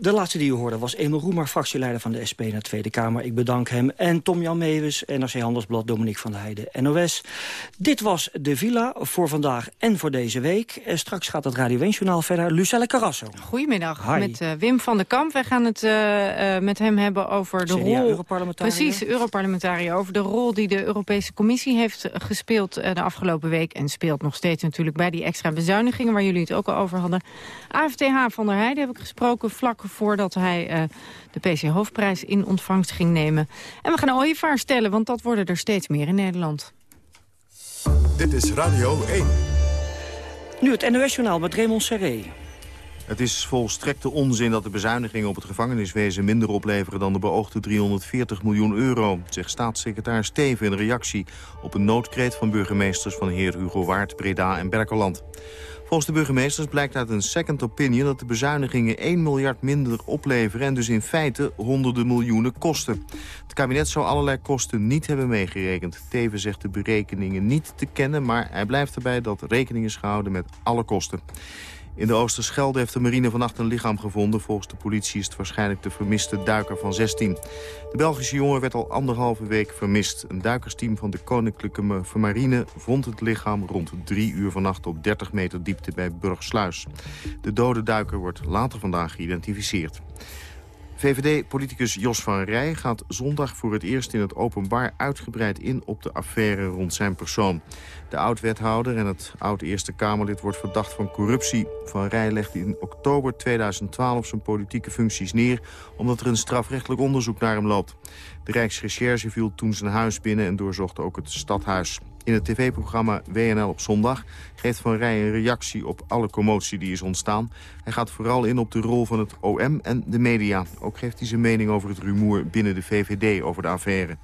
De laatste die u hoorde was Emil Roemer, fractieleider van de SP naar de Tweede Kamer. Ik bedank hem. En Tom Jan Meeuwis, NRC Handelsblad, Dominique van der Heijden, NOS. Dit was de Villa voor vandaag en voor deze week. En straks gaat het Radio 1-journaal verder. Lucelle Carrasso. Goedemiddag, Hi. met uh, Wim van den Kamp. Wij gaan het uh, uh, met hem hebben over de rol... Precies, Europarlementariër. Over de rol die de Europese Commissie heeft gespeeld de afgelopen week. En speelt nog steeds natuurlijk bij die extra bezuinigingen... waar jullie het ook al over hadden. AFTH van der Heijden heb ik gesproken vlak voordat hij uh, de PC-hoofdprijs in ontvangst ging nemen. En we gaan ooievaar stellen, want dat worden er steeds meer in Nederland. Dit is Radio 1. Nu het NOS-journaal met Raymond Serré. Het is volstrekte onzin dat de bezuinigingen op het gevangeniswezen minder opleveren dan de beoogde 340 miljoen euro, zegt staatssecretaris Steven in reactie op een noodkreet van burgemeesters van heer Hugo Waard, Breda en Berkeland. Volgens de burgemeesters blijkt uit een second opinion dat de bezuinigingen 1 miljard minder opleveren en dus in feite honderden miljoenen kosten. Het kabinet zou allerlei kosten niet hebben meegerekend. Teven zegt de berekeningen niet te kennen, maar hij blijft erbij dat rekening is gehouden met alle kosten. In de Oosterschelde heeft de marine vannacht een lichaam gevonden. Volgens de politie is het waarschijnlijk de vermiste duiker van 16. De Belgische jongen werd al anderhalve week vermist. Een duikersteam van de Koninklijke Marine vond het lichaam rond drie uur vannacht op 30 meter diepte bij Burgsluis. De dode duiker wordt later vandaag geïdentificeerd. VVD-politicus Jos van Rij gaat zondag voor het eerst in het openbaar uitgebreid in op de affaire rond zijn persoon. De oud-wethouder en het oud-Eerste Kamerlid wordt verdacht van corruptie. Van Rij legde in oktober 2012 zijn politieke functies neer... omdat er een strafrechtelijk onderzoek naar hem loopt. De Rijksrecherche viel toen zijn huis binnen en doorzocht ook het stadhuis. In het tv-programma WNL op zondag geeft Van Rij een reactie op alle commotie die is ontstaan. Hij gaat vooral in op de rol van het OM en de media. Ook geeft hij zijn mening over het rumoer binnen de VVD over de affaire.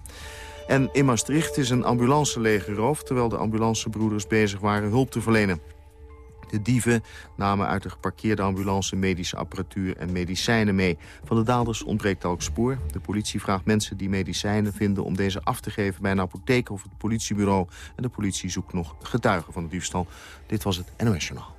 En in Maastricht is een ambulance leeggeroofd... terwijl de ambulancebroeders bezig waren hulp te verlenen. De dieven namen uit de geparkeerde ambulance medische apparatuur en medicijnen mee. Van de daders ontbreekt elk spoor. De politie vraagt mensen die medicijnen vinden om deze af te geven bij een apotheek of het politiebureau. En de politie zoekt nog getuigen van de diefstal. Dit was het NOS Journaal.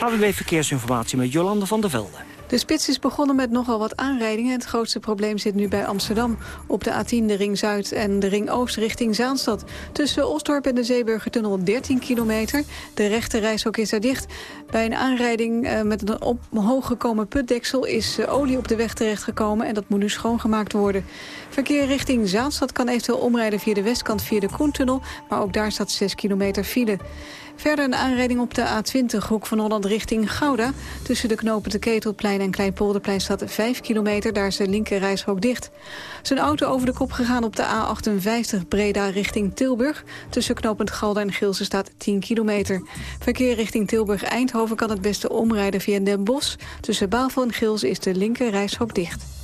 AWB Verkeersinformatie met Jolande van der Velde. De spits is begonnen met nogal wat aanrijdingen. Het grootste probleem zit nu bij Amsterdam. Op de A10 de Ring Zuid en de Ring Oost richting Zaanstad. Tussen Osdorp en de Zeeburgertunnel 13 kilometer. De rechte reishok is er dicht. Bij een aanrijding uh, met een omhoog gekomen putdeksel... is uh, olie op de weg terechtgekomen en dat moet nu schoongemaakt worden. Verkeer richting Zaanstad kan eventueel omrijden via de westkant via de Koentunnel. Maar ook daar staat 6 kilometer file. Verder een aanrijding op de A20, hoek van Holland richting Gouda. Tussen de knopen de Ketelplein en Kleinpolderplein staat 5 kilometer. Daar is de linker reishok dicht. Zijn auto over de kop gegaan op de A58 Breda richting Tilburg. Tussen knopend Galda en Gilsen staat 10 kilometer. Verkeer richting Tilburg-Eindhoven kan het beste omrijden via Den Bosch. Tussen Bavel en Gilsen is de linker reishok dicht.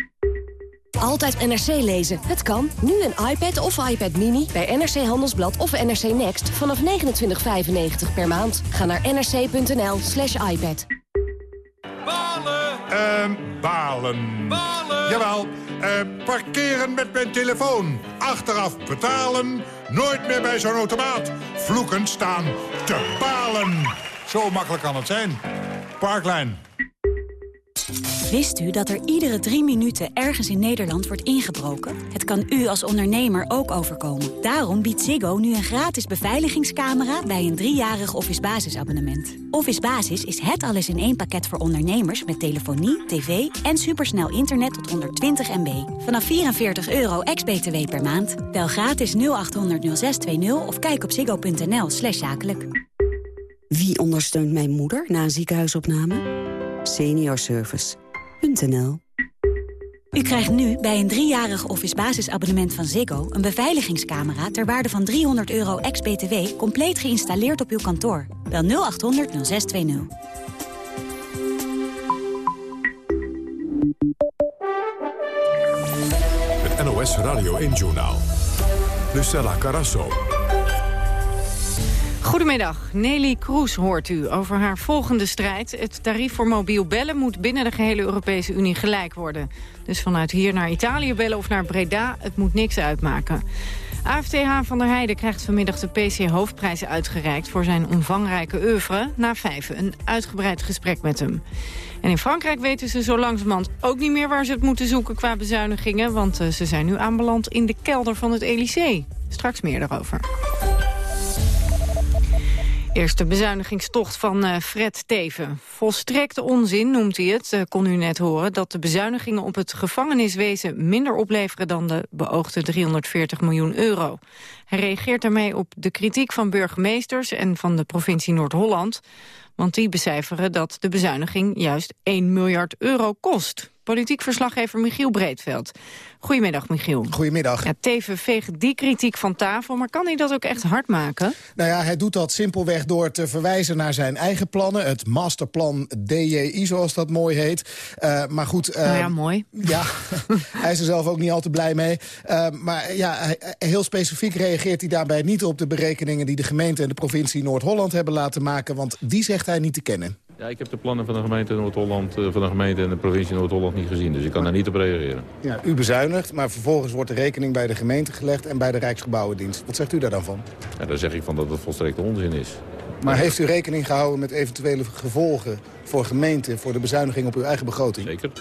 Altijd NRC lezen. Het kan. Nu een iPad of iPad Mini bij NRC Handelsblad of NRC Next vanaf 29,95 per maand. Ga naar nrc.nl slash iPad. Balen! Ehm, balen. Balen! Jawel, uh, parkeren met mijn telefoon. Achteraf betalen. Nooit meer bij zo'n automaat. Vloeken staan te balen. Zo makkelijk kan het zijn. Parklijn. Wist u dat er iedere drie minuten ergens in Nederland wordt ingebroken? Het kan u als ondernemer ook overkomen. Daarom biedt Ziggo nu een gratis beveiligingscamera bij een driejarig Office basisabonnement. Office Basis is het alles in één pakket voor ondernemers met telefonie, tv en supersnel internet tot 120 MB. Vanaf 44 euro ex-BTW per maand. Bel gratis 0800 0620 of kijk op ziggo.nl slash zakelijk. Wie ondersteunt mijn moeder na een ziekenhuisopname? U krijgt nu bij een driejarig Office basisabonnement van Ziggo... een beveiligingscamera ter waarde van 300 euro ex-BTW... compleet geïnstalleerd op uw kantoor. Bel 0800 0620. Het NOS Radio 1-journaal. Lucella Carasso. Goedemiddag. Nelly Kroes hoort u over haar volgende strijd. Het tarief voor mobiel bellen moet binnen de gehele Europese Unie gelijk worden. Dus vanuit hier naar Italië bellen of naar Breda, het moet niks uitmaken. AFTH van der Heijden krijgt vanmiddag de PC-hoofdprijzen uitgereikt... voor zijn omvangrijke oeuvre. Na vijf een uitgebreid gesprek met hem. En in Frankrijk weten ze zo langzamerhand ook niet meer waar ze het moeten zoeken qua bezuinigingen. Want eh, ze zijn nu aanbeland in de kelder van het Elysée. Straks meer daarover. Eerste bezuinigingstocht van uh, Fred Teven. Volstrekte onzin noemt hij het, uh, kon u net horen... dat de bezuinigingen op het gevangeniswezen minder opleveren... dan de beoogde 340 miljoen euro. Hij reageert daarmee op de kritiek van burgemeesters... en van de provincie Noord-Holland. Want die becijferen dat de bezuiniging juist 1 miljard euro kost. Politiek verslaggever Michiel Breedveld. Goedemiddag, Michiel. Goedemiddag. Ja, Teven veegt die kritiek van tafel, maar kan hij dat ook echt hard maken? Nou ja, hij doet dat simpelweg door te verwijzen naar zijn eigen plannen. Het masterplan DJI, zoals dat mooi heet. Uh, maar goed... Uh, nou ja, mooi. Ja, hij is er zelf ook niet al te blij mee. Uh, maar ja, heel specifiek reageert hij daarbij niet op de berekeningen... die de gemeente en de provincie Noord-Holland hebben laten maken. Want die zegt hij niet te kennen. Ja, ik heb de plannen van de gemeente Noord-Holland, van de gemeente en de provincie Noord-Holland niet gezien. Dus ik kan daar niet op reageren. Ja, u bezuinigt, maar vervolgens wordt de rekening bij de gemeente gelegd en bij de Rijksgebouwendienst. Wat zegt u daar dan van? Ja, daar zeg ik van dat het volstrekte onzin is. Maar heeft u rekening gehouden met eventuele gevolgen voor gemeenten, voor de bezuiniging op uw eigen begroting? Zeker.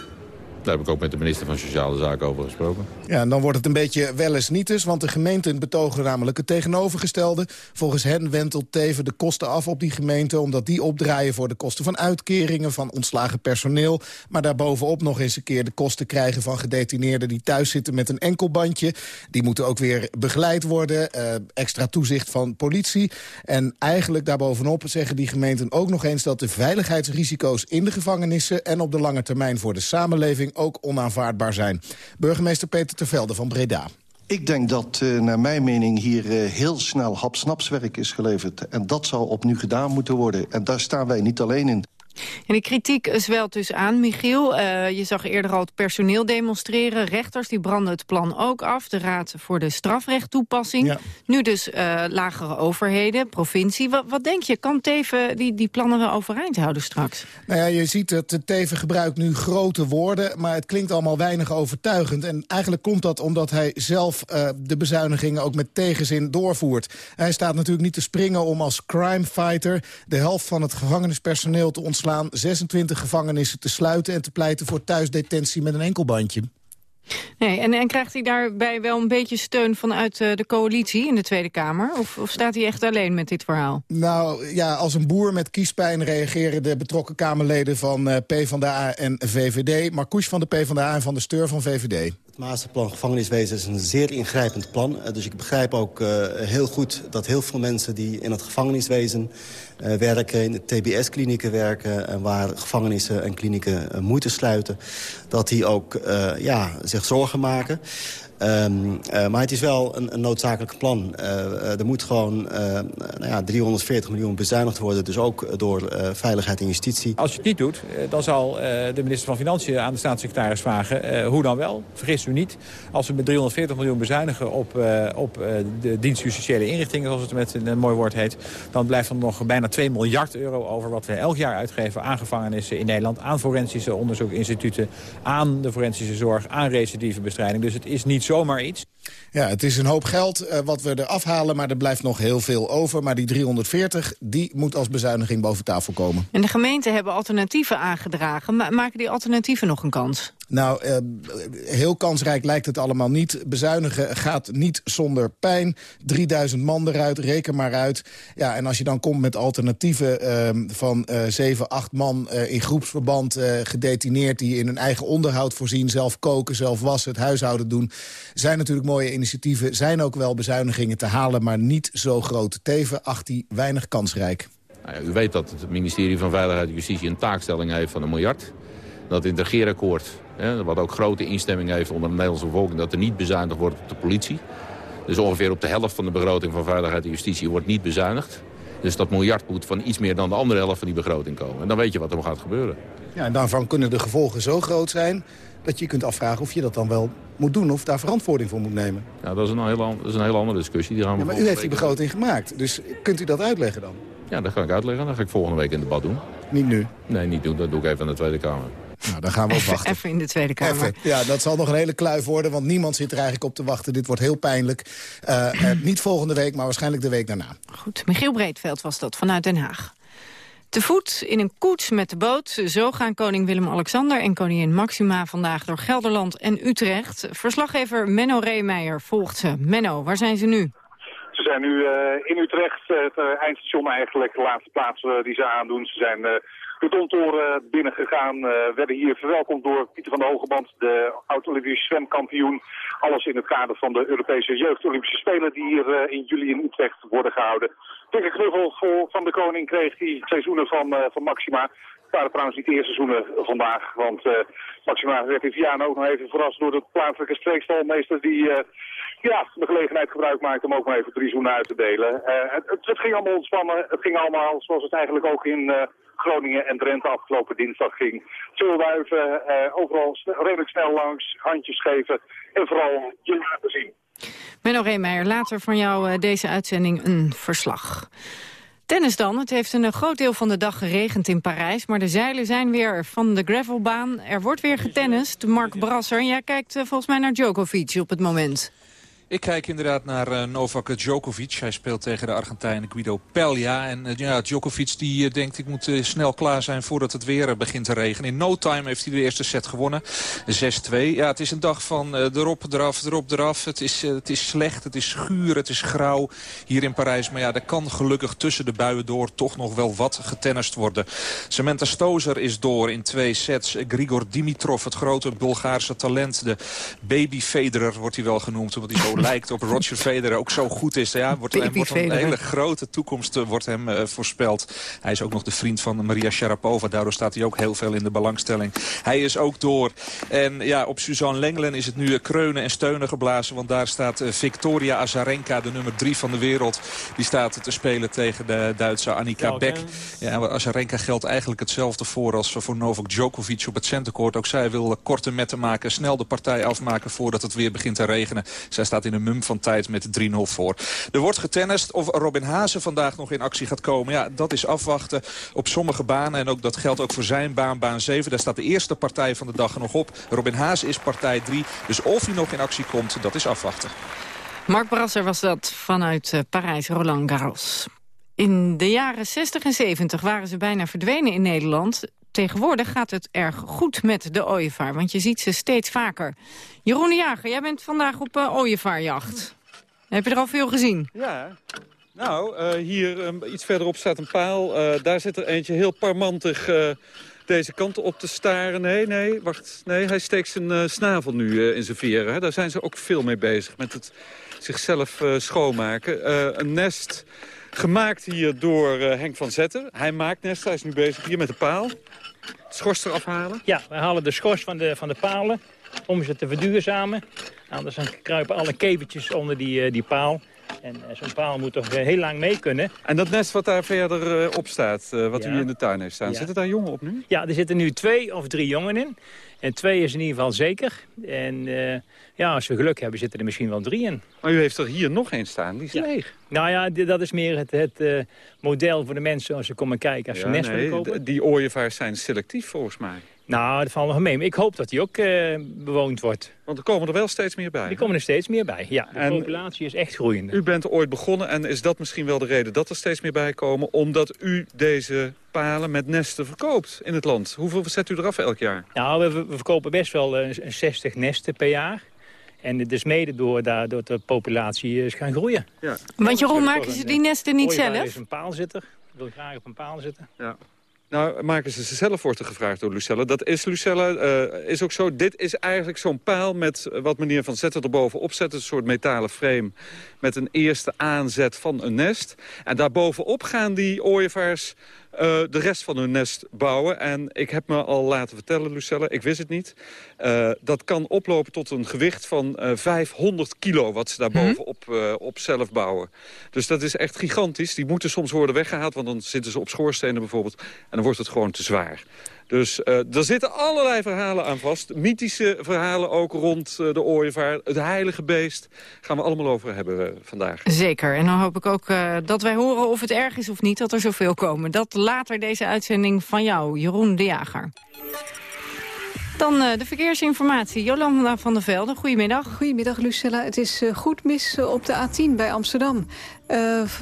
Daar heb ik ook met de minister van Sociale Zaken over gesproken. Ja, en dan wordt het een beetje wel eens niet eens, want de gemeenten betogen namelijk het tegenovergestelde. Volgens hen wentelt Teven de kosten af op die gemeente... omdat die opdraaien voor de kosten van uitkeringen, van ontslagen personeel... maar daarbovenop nog eens een keer de kosten krijgen van gedetineerden... die thuis zitten met een enkelbandje. Die moeten ook weer begeleid worden, uh, extra toezicht van politie. En eigenlijk daarbovenop zeggen die gemeenten ook nog eens... dat de veiligheidsrisico's in de gevangenissen en op de lange termijn voor de samenleving ook onaanvaardbaar zijn. Burgemeester Peter Tervelde van Breda. Ik denk dat, uh, naar mijn mening, hier uh, heel snel hapsnapswerk is geleverd. En dat zou opnieuw gedaan moeten worden. En daar staan wij niet alleen in. En die kritiek zwelt dus aan, Michiel. Uh, je zag eerder al het personeel demonstreren. Rechters die branden het plan ook af. De Raad voor de strafrechttoepassing. Ja. Nu dus uh, lagere overheden, provincie. Wat, wat, denk je, kan Teven die, die plannen wel overeind houden straks? Nou ja, je ziet dat Teven gebruikt nu grote woorden... maar het klinkt allemaal weinig overtuigend. En eigenlijk komt dat omdat hij zelf uh, de bezuinigingen ook met tegenzin doorvoert. Hij staat natuurlijk niet te springen om als crime fighter... de helft van het gevangenispersoneel te ontslaan 26 gevangenissen te sluiten... en te pleiten voor thuisdetentie met een enkelbandje. Nee, en, en krijgt hij daarbij wel een beetje steun vanuit uh, de coalitie in de Tweede Kamer? Of, of, staat hij echt alleen met dit verhaal? Nou ja, als een boer met kiespijn reageren de betrokken Kamerleden van uh, PvdA en VVD. Marcouch van de PvdA en van de Steur van VVD. Het masterplan gevangeniswezen is een zeer ingrijpend plan. Uh, dus ik begrijp ook heel goed dat heel veel mensen die in het gevangeniswezen werken... in TBS-klinieken werken en waar gevangenissen en klinieken moeten sluiten... dat die ook ja, zich zorgen maken. Um, uh, maar het is wel een, noodzakelijk plan. Uh, er moet gewoon nou ja, 340 miljoen bezuinigd worden. Dus ook door veiligheid en justitie. Als je het niet doet, dan zal de minister van Financiën aan de staatssecretaris vragen... hoe dan wel? Vergis u niet. Als we met 340 miljoen bezuinigen op, op de dienst justitiële inrichtingen... zoals het met een mooi woord heet... dan blijft er nog bijna 2 miljard euro over... wat we elk jaar uitgeven aan gevangenissen in Nederland... aan forensische onderzoekinstituten, aan de forensische zorg... aan recidivebestrijding. Dus het is niet zomaar iets. Ja, het is een hoop geld uh, wat we er afhalen, maar er blijft nog heel veel over. Maar die 340, die moet als bezuiniging boven tafel komen. En de gemeenten hebben alternatieven aangedragen. Ma maken die alternatieven nog een kans? Nou, uh, heel kansrijk lijkt het allemaal niet. Bezuinigen gaat niet zonder pijn. 3000 man eruit, reken maar uit. Ja, en als je dan komt met alternatieven uh, van uh, 7, 8 man uh, in groepsverband gedetineerd... die in hun eigen onderhoud voorzien, zelf koken, zelf wassen, het huishouden doen... zijn natuurlijk mooie initiatieven, zijn ook wel bezuinigingen te halen... maar niet zo groot. Teven acht die weinig kansrijk. Nou ja, u weet dat het ministerie van Veiligheid en Justitie een taakstelling heeft van een miljard. Dat in het regeerakkoord wat ook grote instemming heeft onder de Nederlandse bevolking... dat er niet bezuinigd wordt op de politie. Dus ongeveer op de helft van de begroting van Veiligheid en Justitie wordt niet bezuinigd. Dus dat miljard moet van iets meer dan de andere helft van die begroting komen. En dan weet je wat er gaat gebeuren. Ja, en daarvan kunnen de gevolgen zo groot zijn dat je kunt afvragen of je dat dan wel moet doen... of daar verantwoording voor moet nemen. Ja, dat is een hele, dat is een hele andere discussie. Die gaan we ja, maar u heeft die begroting gemaakt, dus kunt u dat uitleggen dan? Ja, dat kan ik uitleggen. Dat ga ik volgende week in debat doen. Niet nu? Nee, niet doen. Dat doe ik even aan de Tweede Kamer. Nou, dan gaan we op wachten. Even in de Tweede Kamer. Even. Ja, dat zal nog een hele kluif worden, want niemand zit er eigenlijk op te wachten. Dit wordt heel pijnlijk. Uh, niet volgende week, maar waarschijnlijk de week daarna. Goed, Michiel Breedveld was dat, vanuit Den Haag. Te voet in een koets met de boot. Zo gaan koning Willem-Alexander en koningin Maxima vandaag door Gelderland en Utrecht. Verslaggever Menno Reemeijer volgt ze. Menno, waar zijn ze nu? Ze zijn nu uh, in Utrecht, het uh, eindstation eigenlijk, de laatste plaats uh, die ze aandoen. Ze zijn de Domtoren binnengegaan. Uh, werden hier verwelkomd door Pieter van der Hogeband, de oud-Olympisch zwemkampioen. Alles in het kader van de Europese Jeugd-Olympische Spelen die hier uh, in juli in Utrecht worden gehouden. Dikke knuffel van de koning kreeg die seizoenen van, uh, van Maxima. Het waren trouwens niet de eerste seizoenen vandaag, want Maxima werd in Vianen ook nog even verrast door de plaatselijke streekstalmeester die ja, de gelegenheid gebruik maakte om ook maar even drie zoenen uit te delen. Uh, het, het, ging allemaal ontspannen. Het ging allemaal zoals het eigenlijk ook in uh, Groningen en Drenthe afgelopen dinsdag ging. Veel wuiven, uh, overal redelijk snel langs, handjes geven en vooral je laten zien. Menno Reemeijer, later van jou deze uitzending een verslag. Tennis dan. Het heeft een groot deel van de dag geregend in Parijs... maar de zeilen zijn weer van de gravelbaan. Er wordt weer getennist. Mark Brasser, jij kijkt volgens mij naar Djokovic op het moment. Ik kijk inderdaad naar uh, Novak Djokovic. Hij speelt tegen de Argentijn Guido Pelja. En uh, ja, Djokovic die uh, denkt ik moet snel klaar zijn voordat het weer begint te regenen. In no time heeft hij de eerste set gewonnen. 6-2. Ja, het is een dag van erop, eraf, erop, eraf. Het is, het is slecht, het is schuur, het is grauw hier in Parijs. Maar ja, er kan gelukkig tussen de buien door toch nog wel wat getennist worden. Samantha Stozer is door in twee sets. Grigor Dimitrov, het grote Bulgaarse talent. De baby Federer wordt hij wel genoemd, omdat hij zo lijkt op Roger Federer ook zo goed is. Ja, wordt, hem, wordt een hele grote toekomst uh, wordt hem uh, voorspeld. Hij is ook nog de vriend van Maria Sharapova. Daardoor staat hij ook heel veel in de belangstelling. Hij is ook door. En ja, op Suzanne Lenglen is het nu kreunen en steunen geblazen. Want daar staat Victoria Azarenka, de nummer drie van de wereld. Die staat te spelen tegen de Duitse Annika Beck. Ja, Azarenka geldt eigenlijk hetzelfde voor als voor Novak Djokovic op het centercourt. Ook zij wil korte metten maken, snel de partij afmaken voordat het weer begint te regenen. Zij staat in een mum van tijd met 3-0 voor. Er wordt getennist of Robin Haase vandaag nog in actie gaat komen. Ja, dat is afwachten op sommige banen. En ook dat geldt ook voor zijn baan, baan 7. Daar staat de eerste partij van de dag nog op. Robin Haase is partij 3. Dus of hij nog in actie komt, dat is afwachten. Mark Brasser was dat vanuit uh, Parijs, Roland Garros. In de jaren 60 en 70 waren ze bijna verdwenen in Nederland tegenwoordig gaat het erg goed met de ooievaar. Want je ziet ze steeds vaker. Jeroen de Jager, jij bent vandaag op uh, ooievaarjacht. Heb je er al veel gezien? Ja, nou, uh, hier um, iets verderop staat een paal. Daar zit er eentje heel parmantig deze kant op te staren. Nee, nee, wacht. Nee, hij steekt zijn snavel nu in zijn veren. Hè. Daar zijn ze ook veel mee bezig, met het zichzelf schoonmaken. een nest gemaakt hier door Henk van Zetten. Hij maakt nest, hij is nu bezig hier met de paal schors eraf halen? Ja, we halen de schors van de, van de palen om ze te verduurzamen. Anders dan kruipen alle kevertjes onder die, uh, die paal. En uh, zo'n paal moet toch uh, heel lang mee kunnen. En dat nest wat daar verder op staat, wat ja. u in de tuin heeft staan, ja. zitten daar jongen op nu? Ja, er zitten nu twee of drie jongen in. En twee is in ieder geval zeker. En ja, als we geluk hebben zitten er misschien wel drie in. Maar u heeft er hier nog één staan, die is ja. leeg. Nou ja, dat is meer het, het uh, model voor de mensen als ze komen kijken, als ze ja, nest nee, willen kopen. Die ooievaars zijn selectief volgens mij. Nou, dat valt nog mee. Maar ik hoop dat die ook uh, bewoond wordt. Want er komen er wel steeds meer bij. Er komen er steeds meer bij, ja. De populatie is echt groeiende. U bent ooit begonnen en is dat misschien wel de reden dat er steeds meer bij komen? Omdat u deze palen met nesten verkoopt in het land. Hoeveel zet u eraf elk jaar? Nou, we, we verkopen best wel uh, 60 nesten per jaar. En het is mede door dat de populatie is gaan groeien. Ja. Want Jeroen, maken ze die nesten niet zelf? Er is een paalzitter. Ik wil graag op een paal zitten. Ja. Nou, maken ze ze zelf, wordt er gevraagd door Lucelle. Dat is, Lucelle, uh, is ook zo. Dit is eigenlijk zo'n paal met wat meneer Van Zetten erbovenop zet. Een soort metalen frame met een eerste aanzet van een nest. En daarbovenop gaan die ooievaars uh, de rest van hun nest bouwen. En ik heb me al laten vertellen, Lucelle, ik wist het niet... Uh, dat kan oplopen tot een gewicht van uh, 500 kilo... wat ze daar bovenop uh, op zelf bouwen. Dus dat is echt gigantisch. Die moeten soms worden weggehaald, want dan zitten ze op schoorstenen bijvoorbeeld. En dan wordt het gewoon te zwaar. Dus uh, er zitten allerlei verhalen aan vast. Mythische verhalen ook rond uh, de ooievaar. Het heilige beest. Gaan we allemaal over hebben uh, vandaag. Zeker. En dan hoop ik ook dat wij horen of het erg is of niet dat er zoveel komen. Dat later deze uitzending van jou, Jeroen de Jager. Dan uh, de verkeersinformatie. Jolanda van der Velde, goedemiddag. Goedemiddag, Lucella. Het is uh, goed mis uh, op de A10 bij Amsterdam.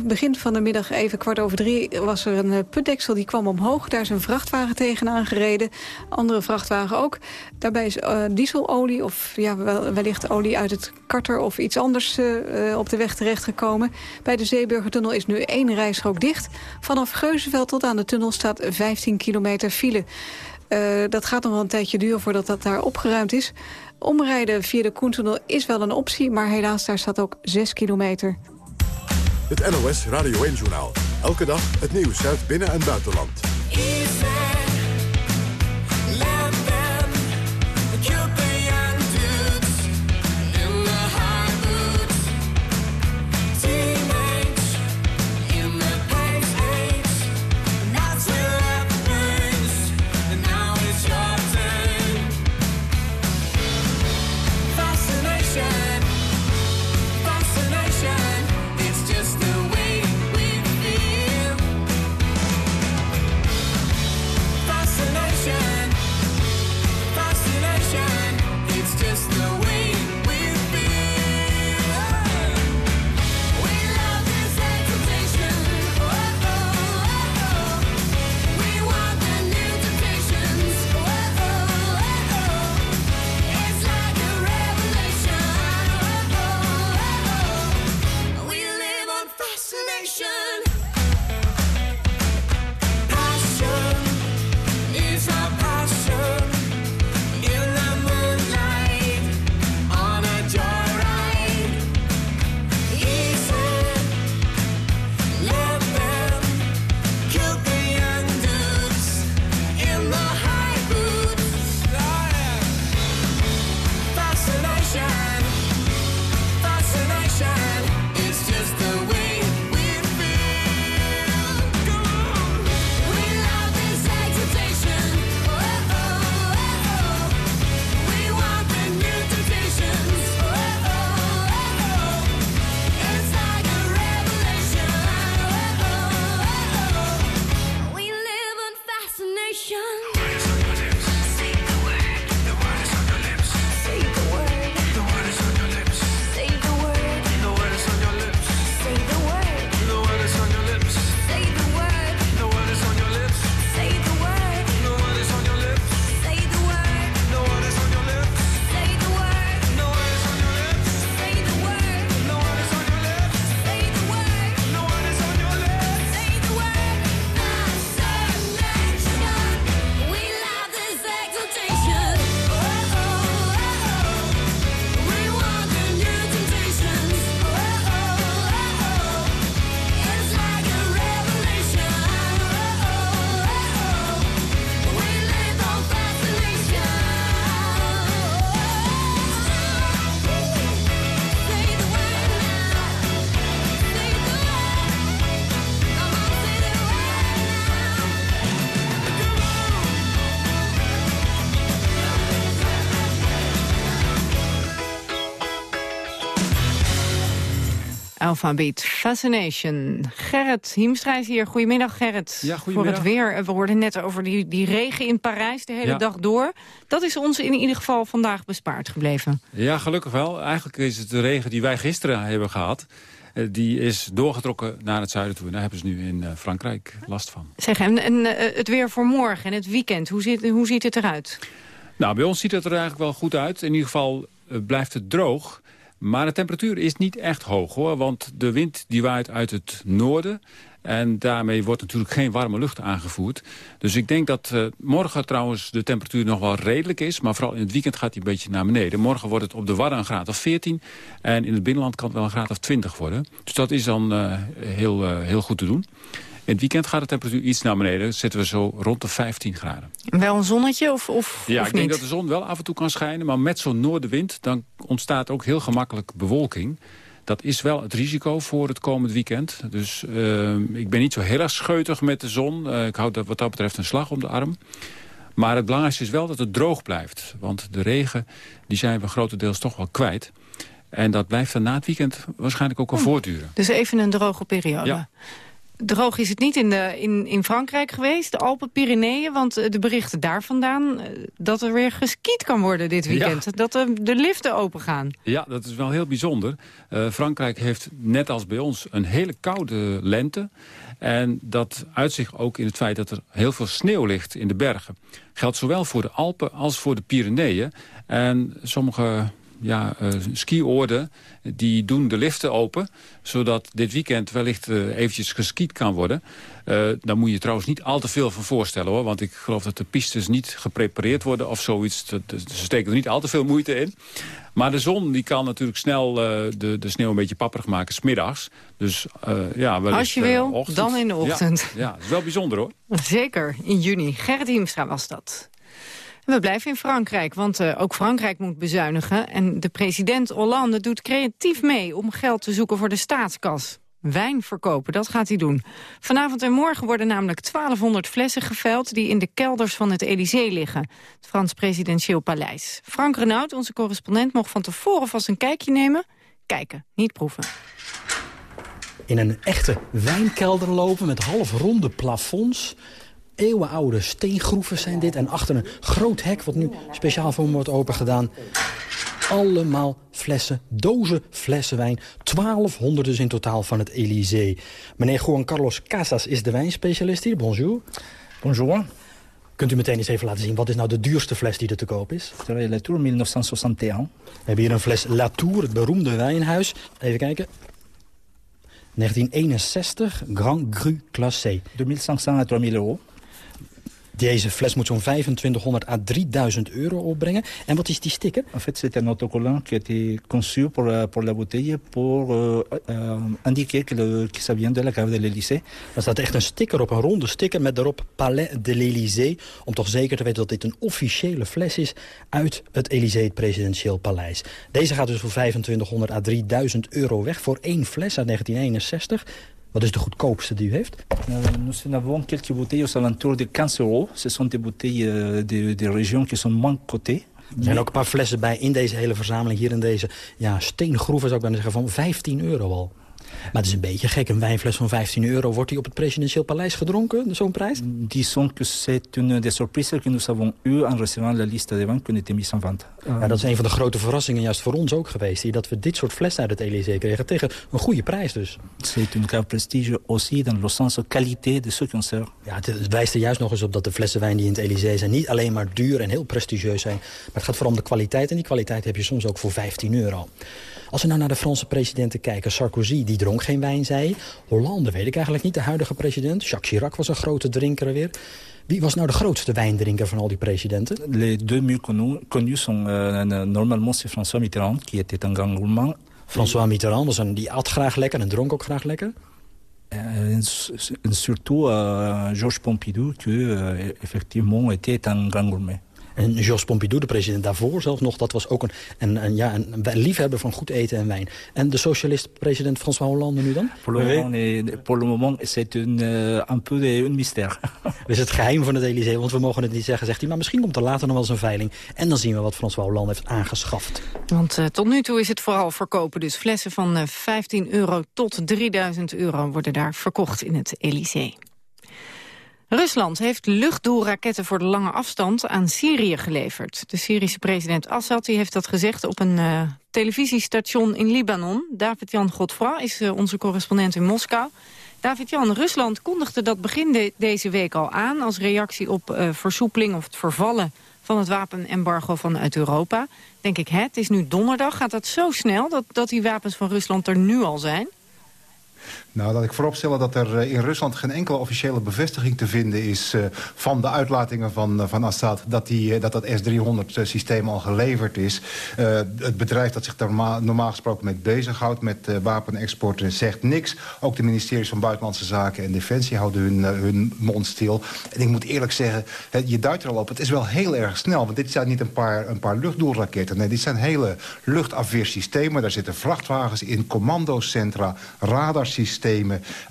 begin van de middag, even kwart over drie, was er een putdeksel die kwam omhoog. Daar is een vrachtwagen tegenaan gereden. Andere vrachtwagen ook. Daarbij is dieselolie of ja, wellicht olie uit het karter of iets anders op de weg terechtgekomen. Bij de Zeeburgertunnel is nu één rijstrook dicht. Vanaf Geuzenveld tot aan de tunnel staat 15 kilometer file. Uh, dat gaat nog wel een tijdje duren voordat dat daar opgeruimd is. Omrijden via de Koentunnel is wel een optie, maar helaas daar staat ook 6 kilometer. Het NOS Radio 1-journaal. Elke dag het nieuws uit binnen- en buitenland. Destination. Alphabet Fascination. Gerrit Hiemstra is hier. Goedemiddag Gerrit. Ja, goedemiddag. Voor het weer. We hoorden net over die, die regen in Parijs de hele Ja. dag door. Dat is ons in ieder geval vandaag bespaard gebleven. Ja, gelukkig wel. Eigenlijk is het de regen die wij gisteren hebben gehad... eh, die is doorgetrokken naar het zuiden toe. En daar hebben ze nu in eh, Frankrijk last van. Zeg, en, en eh, het weer voor morgen en het weekend, hoe ziet, hoe ziet het eruit? Nou, bij ons ziet het er eigenlijk wel goed uit. In ieder geval blijft het droog. Maar de temperatuur is niet echt hoog, hoor. Want de wind die waait uit het noorden. En daarmee wordt natuurlijk geen warme lucht aangevoerd. Dus ik denk dat eh, morgen trouwens de temperatuur nog wel redelijk is. Maar vooral in het weekend gaat die een beetje naar beneden. Morgen wordt het op de Wadden een graad of 14. En in het binnenland kan het wel een graad of 20 worden. Dus dat is dan eh, heel, eh, heel goed te doen. In het weekend gaat de temperatuur iets naar beneden. Zitten we zo rond de 15 graden. Wel een zonnetje of, of, Ja, of ik denk dat de zon wel af en toe kan schijnen. Maar met zo'n noordenwind dan ontstaat ook heel gemakkelijk bewolking. Dat is wel het risico voor het komend weekend. Dus eh, ik ben niet zo heel erg scheutig met de zon. Eh, ik hou dat, wat dat betreft een slag om de arm. Maar het belangrijkste is wel dat het droog blijft. Want de regen die zijn we grotendeels toch wel kwijt. En dat blijft dan na het weekend waarschijnlijk ook wel voortduren. Dus even een droge periode. Ja. Droog is het niet in, de, in, in Frankrijk geweest, de Alpen, Pyreneeën. Want eh, de berichten daar vandaan eh, dat er weer geskiet kan worden dit weekend. Dat de, de liften open gaan. Ja, dat is wel heel bijzonder. Eh, Frankrijk heeft net als bij ons een hele koude lente. En dat uitzicht ook in het feit dat er heel veel sneeuw ligt in de bergen. Geldt zowel voor de Alpen als voor de Pyreneeën. En sommige ja, eh skioorden die doen de liften open... zodat dit weekend wellicht eh, eventjes geskiet kan worden. Eh daar moet je trouwens niet al te veel van voorstellen, hoor. Want ik geloof dat de pistes niet geprepareerd worden of zoiets. Dat- Ze steken er niet al te veel moeite in. Maar de zon die kan natuurlijk snel de, de sneeuw een beetje papperig maken, smiddags. Dus ja, wellicht, Als je wil, dan in de Ja, ochtend. Ja, dat is wel bijzonder, hoor. Zeker, in juni. Gerrit Hiemstra was dat. We blijven in Frankrijk, want eh, ook Frankrijk moet bezuinigen. En de president Hollande doet creatief mee om geld te zoeken voor de staatskas. Wijn verkopen, dat gaat hij doen. Vanavond en morgen worden namelijk 1200 flessen geveild... die in de kelders van het Elysée liggen, het Frans presidentieel paleis. Frank Renaud, onze correspondent, mocht van tevoren vast een kijkje nemen. Kijken, niet proeven. in een echte wijnkelder lopen met halfronde plafonds. Eeuwenoude steengroeven zijn dit. En achter een groot hek, wat nu speciaal voor me wordt opengedaan... allemaal flessen, dozen flessen wijn. 1200 dus in totaal van het Elysée. Meneer Juan Carlos Casas is de wijnspecialist hier. Bonjour. Bonjour. Kunt u meteen eens even laten zien, wat is nou de duurste fles die er te koop is? Latour 1961. We hebben hier een fles Latour, het beroemde wijnhuis. Even kijken. 1961, Grand Cru Classé. 2500 à 3000 euros. Deze fles moet zo'n 2500 à 3000 euro opbrengen. En wat is die sticker? En fait, c'est un autocollant qui a été conçu pour, la- pour la bouteille pour euh, euh, indiquer que, le, que ça vient de la cave de l'Élysée. Er staat echt een sticker op, een ronde sticker met daarop Palais de l'Élysée. Om toch zeker te weten dat dit een officiële fles is uit het Élysée, het presidentieel paleis. Deze gaat dus voor 2500 à 3000 euro weg voor één fles uit 1961. Wat is de goedkoopste die u heeft? Euh, nous avons quelques bouteilles aux alentours de 15 euros. Ce sont des bouteilles euh, de, de régions qui sont moins cotées. Er zijn ook een paar flessen bij in deze hele verzameling. Hier in deze ja, steengroeven zou ik bijna zeggen van 15 euro al. Maar het is een beetje gek. Een wijnfles van 15 euro. Wordt die op het presidentieel paleis gedronken? Zo'n prijs? Disons que c'est une des surprises que nous avons eues en recevant la liste des vins été mise en vente. Ja, dat is een van de grote verrassingen juist voor ons ook geweest. Hier, dat we dit soort flessen uit het Elysée kregen. Tegen een goede prijs dus. C'est une grave prestige aussi dans le sens qualité de ce qu'on sert. Ja, het wijst er juist nog eens op dat de flessen wijn die in het Elysée zijn... niet alleen maar duur en heel prestigieus zijn. Maar het gaat vooral om de kwaliteit. En die kwaliteit heb je soms ook voor 15 euro. Als we nou naar de Franse presidenten kijken. Sarkozy, die dronk geen wijn, zei. Hollande weet ik eigenlijk niet, de huidige president. Jacques Chirac was een grote drinker weer. Wie was nou de grootste wijndrinker van al die presidenten? Les deux mieux connus, connus sont euh, normalement c'est François Mitterrand qui était un grand gourmand. François Mitterrand was een, die at graag lekker en dronk ook graag lekker. Euh, en surtout euh, Georges Pompidou qui euh, effectivement était un grand gourmet. En Jos Pompidou, de president daarvoor zelfs nog... dat was ook een, een, een ja, een, liefhebber van goed eten en wijn. En de socialist-president François Hollande nu dan? Pour le moment, pour le moment c'est un, uh, un peu un mystère. Is het geheim van het Elysée, want we mogen het niet zeggen, zegt hij. Maar misschien komt er later nog wel eens een veiling. En dan zien we wat François Hollande heeft aangeschaft. Want uh, tot nu toe is het vooral verkopen. Dus flessen van uh, 15 euro tot 3000 euro worden daar verkocht in het Elysée. Rusland heeft luchtdoelraketten voor de lange afstand aan Syrië geleverd. De Syrische president Assad heeft dat gezegd op een uh, televisiestation in Libanon. David-Jan Godfra is uh, onze correspondent in Moskou. David-Jan, Rusland kondigde dat begin de deze week al aan... als reactie op uh, versoepeling of het vervallen van het wapenembargo vanuit Europa. Denk ik, hè, het is nu donderdag. Gaat dat zo snel dat, dat die wapens van Rusland er nu al zijn? Nou, laat ik vooropstellen dat er in Rusland geen enkele officiële bevestiging te vinden is... Uh, van de uitlatingen van, uh, van Assad dat die, dat, dat S-300-systeem al geleverd is. het bedrijf dat zich daar normaal, normaal gesproken mee bezighoudt... met wapenexporten, zegt niks. Ook de ministeries van Buitenlandse Zaken en Defensie houden hun, hun mond stil. En ik moet eerlijk zeggen, je duidt er al op, het is wel heel erg snel. Want dit zijn niet een paar, een paar luchtdoelraketten. Nee, dit zijn hele luchtafweersystemen. Daar zitten vrachtwagens in, commandocentra, radarsystemen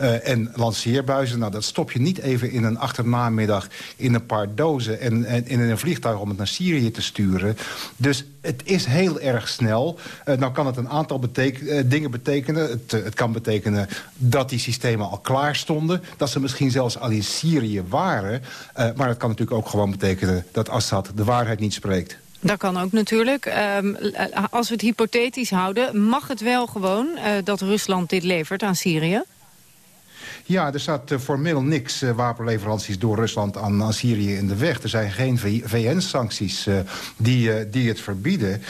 uh, en lanceerbuizen. Nou, dat stop je niet even in een achternamiddag in een paar dozen... en, en in een vliegtuig om het naar Syrië te sturen. Dus het is heel erg snel. Uh, nou kan het een aantal uh, dingen betekenen. Het, het, kan betekenen dat die systemen al klaar stonden. Dat ze misschien zelfs al in Syrië waren. maar het kan natuurlijk ook gewoon betekenen dat Assad de waarheid niet spreekt. Dat kan ook natuurlijk. Um, als we het hypothetisch houden, mag het wel gewoon uh, dat Rusland dit levert aan Syrië? Ja, er staat uh, formeel niks wapenleveranties door Rusland aan, aan, Syrië in de weg. Er zijn geen VN-sancties die, die het verbieden.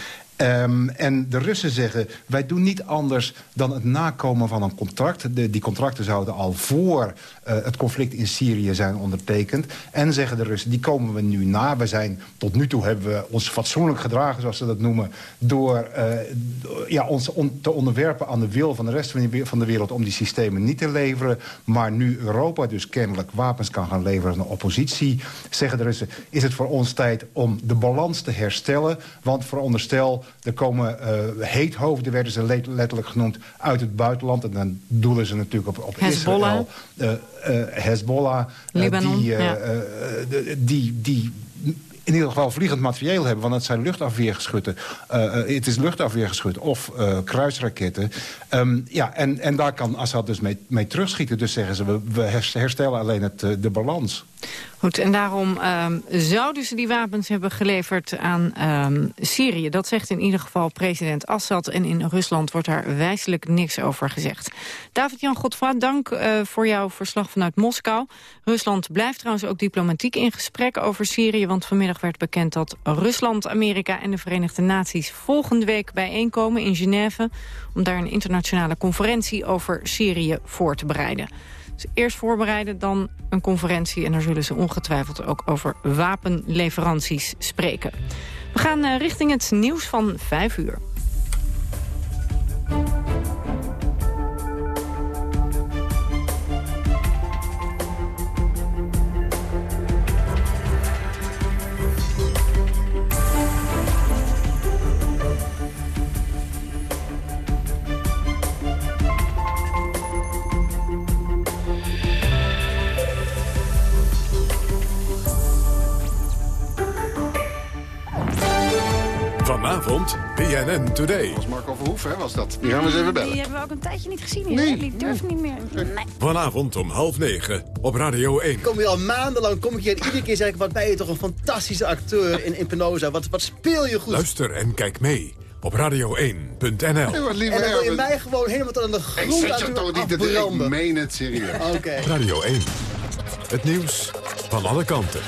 Um, en de Russen zeggen, wij doen niet anders dan het nakomen van een contract. De, die contracten zouden al voor het conflict in Syrië zijn ondertekend. En zeggen de Russen, die komen we nu na. We zijn, tot nu toe hebben we ons fatsoenlijk gedragen, zoals ze dat noemen... door uh, ja, ons on, te onderwerpen aan de wil van de rest van, de wereld... om die systemen niet te leveren. Maar nu Europa dus kennelijk wapens kan gaan leveren aan de oppositie... zeggen de Russen, is het voor ons tijd om de balans te herstellen. Want veronderstel er komen uh, heethoofden, werden ze letterlijk genoemd, uit het buitenland. En dan doelen ze natuurlijk op, op Hezbollah. Israël. Uh, Hezbollah. Libanon, die, ja. die, die in ieder geval vliegend materieel hebben. Want het zijn luchtafweergeschutten. Uh, het is luchtafweergeschut of uh, kruisraketten. Um, ja, en, en daar kan Assad dus mee, mee terugschieten. Dus zeggen ze, we, we herstellen alleen het, de balans. Goed, en daarom um, zouden ze die wapens hebben geleverd aan um, Syrië. Dat zegt in ieder geval president Assad. En in Rusland wordt daar wijselijk niks over gezegd. David-Jan Godfra, dank uh, voor jouw verslag vanuit Moskou. Rusland blijft trouwens ook diplomatiek in gesprek over Syrië. Want vanmiddag werd bekend dat Rusland, Amerika en de Verenigde Naties... volgende week bijeenkomen in Genève... om daar een internationale conferentie over Syrië voor te bereiden. Eerst voorbereiden, dan een conferentie... en daar zullen ze ongetwijfeld ook over wapenleveranties spreken. We gaan uh, richting het nieuws van 5 uur. Vanavond, BNN Today. Dat was Marco Verhoeven, hè, was dat. Die gaan we eens even bellen. Die hebben we ook een tijdje niet gezien. Nee. Die durft niet meer. Nee. Vanavond om half negen op Radio 1. Ik kom hier al maandenlang, kom ik hier en iedere keer zeg ik... wat ben je toch een fantastische acteur in, in Penosa. Wat, wat speel je goed. Luister en kijk mee op radio1.nl. Nee, wat lief, En dan wil je mij gewoon helemaal tot aan de Ik grond zet uit je toch niet te Ik meen het serieus. Oké. Radio 1. Het nieuws van alle kanten.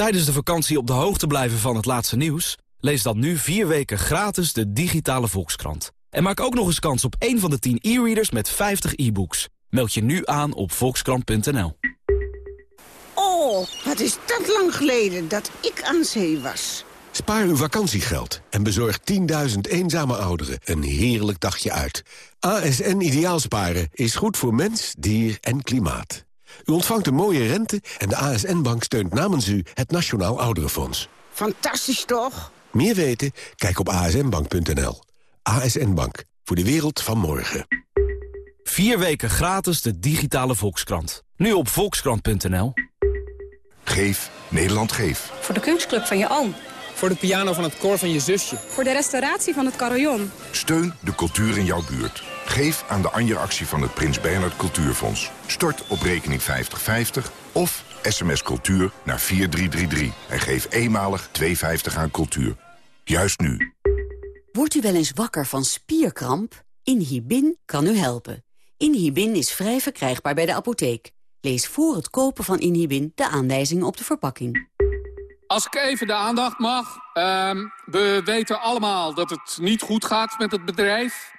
Tijdens de vakantie op de hoogte blijven van het laatste nieuws? Lees dan nu vier weken gratis de digitale Volkskrant. En maak ook nog eens kans op één van de 10 e-readers met 50 e-books. Meld je nu aan op volkskrant.nl. Oh, wat is dat lang geleden dat ik aan zee was. Spaar uw vakantiegeld en bezorg 10.000 eenzame ouderen een heerlijk dagje uit. ASN Ideaalsparen is goed voor mens, dier en klimaat. U ontvangt een mooie rente en de ASN-bank steunt namens u het Nationaal Ouderenfonds. Fantastisch toch? Meer weten? Kijk op asnbank.nl. ASN Bank, voor de wereld van morgen. Vier weken gratis de digitale Volkskrant. Nu op volkskrant.nl. Geef Nederland Geef. Voor de kunstclub van je oom. Voor de piano van het koor van je zusje. Voor de restauratie van het carillon. Steun de cultuur in jouw buurt. Geef aan de Anja-actie van het Prins Bernhard Cultuurfonds. Stort op rekening 5050 of sms cultuur naar 4333. En geef eenmalig 2,50 aan cultuur. Juist nu. Wordt u wel eens wakker van spierkramp? Inhibin kan u helpen. Inhibin is vrij verkrijgbaar bij de apotheek. Lees voor het kopen van Inhibin de aanwijzingen op de verpakking. Als ik even de aandacht mag. Uh, we weten allemaal dat het niet goed gaat met het bedrijf.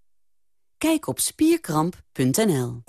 Kijk op spierkramp.nl.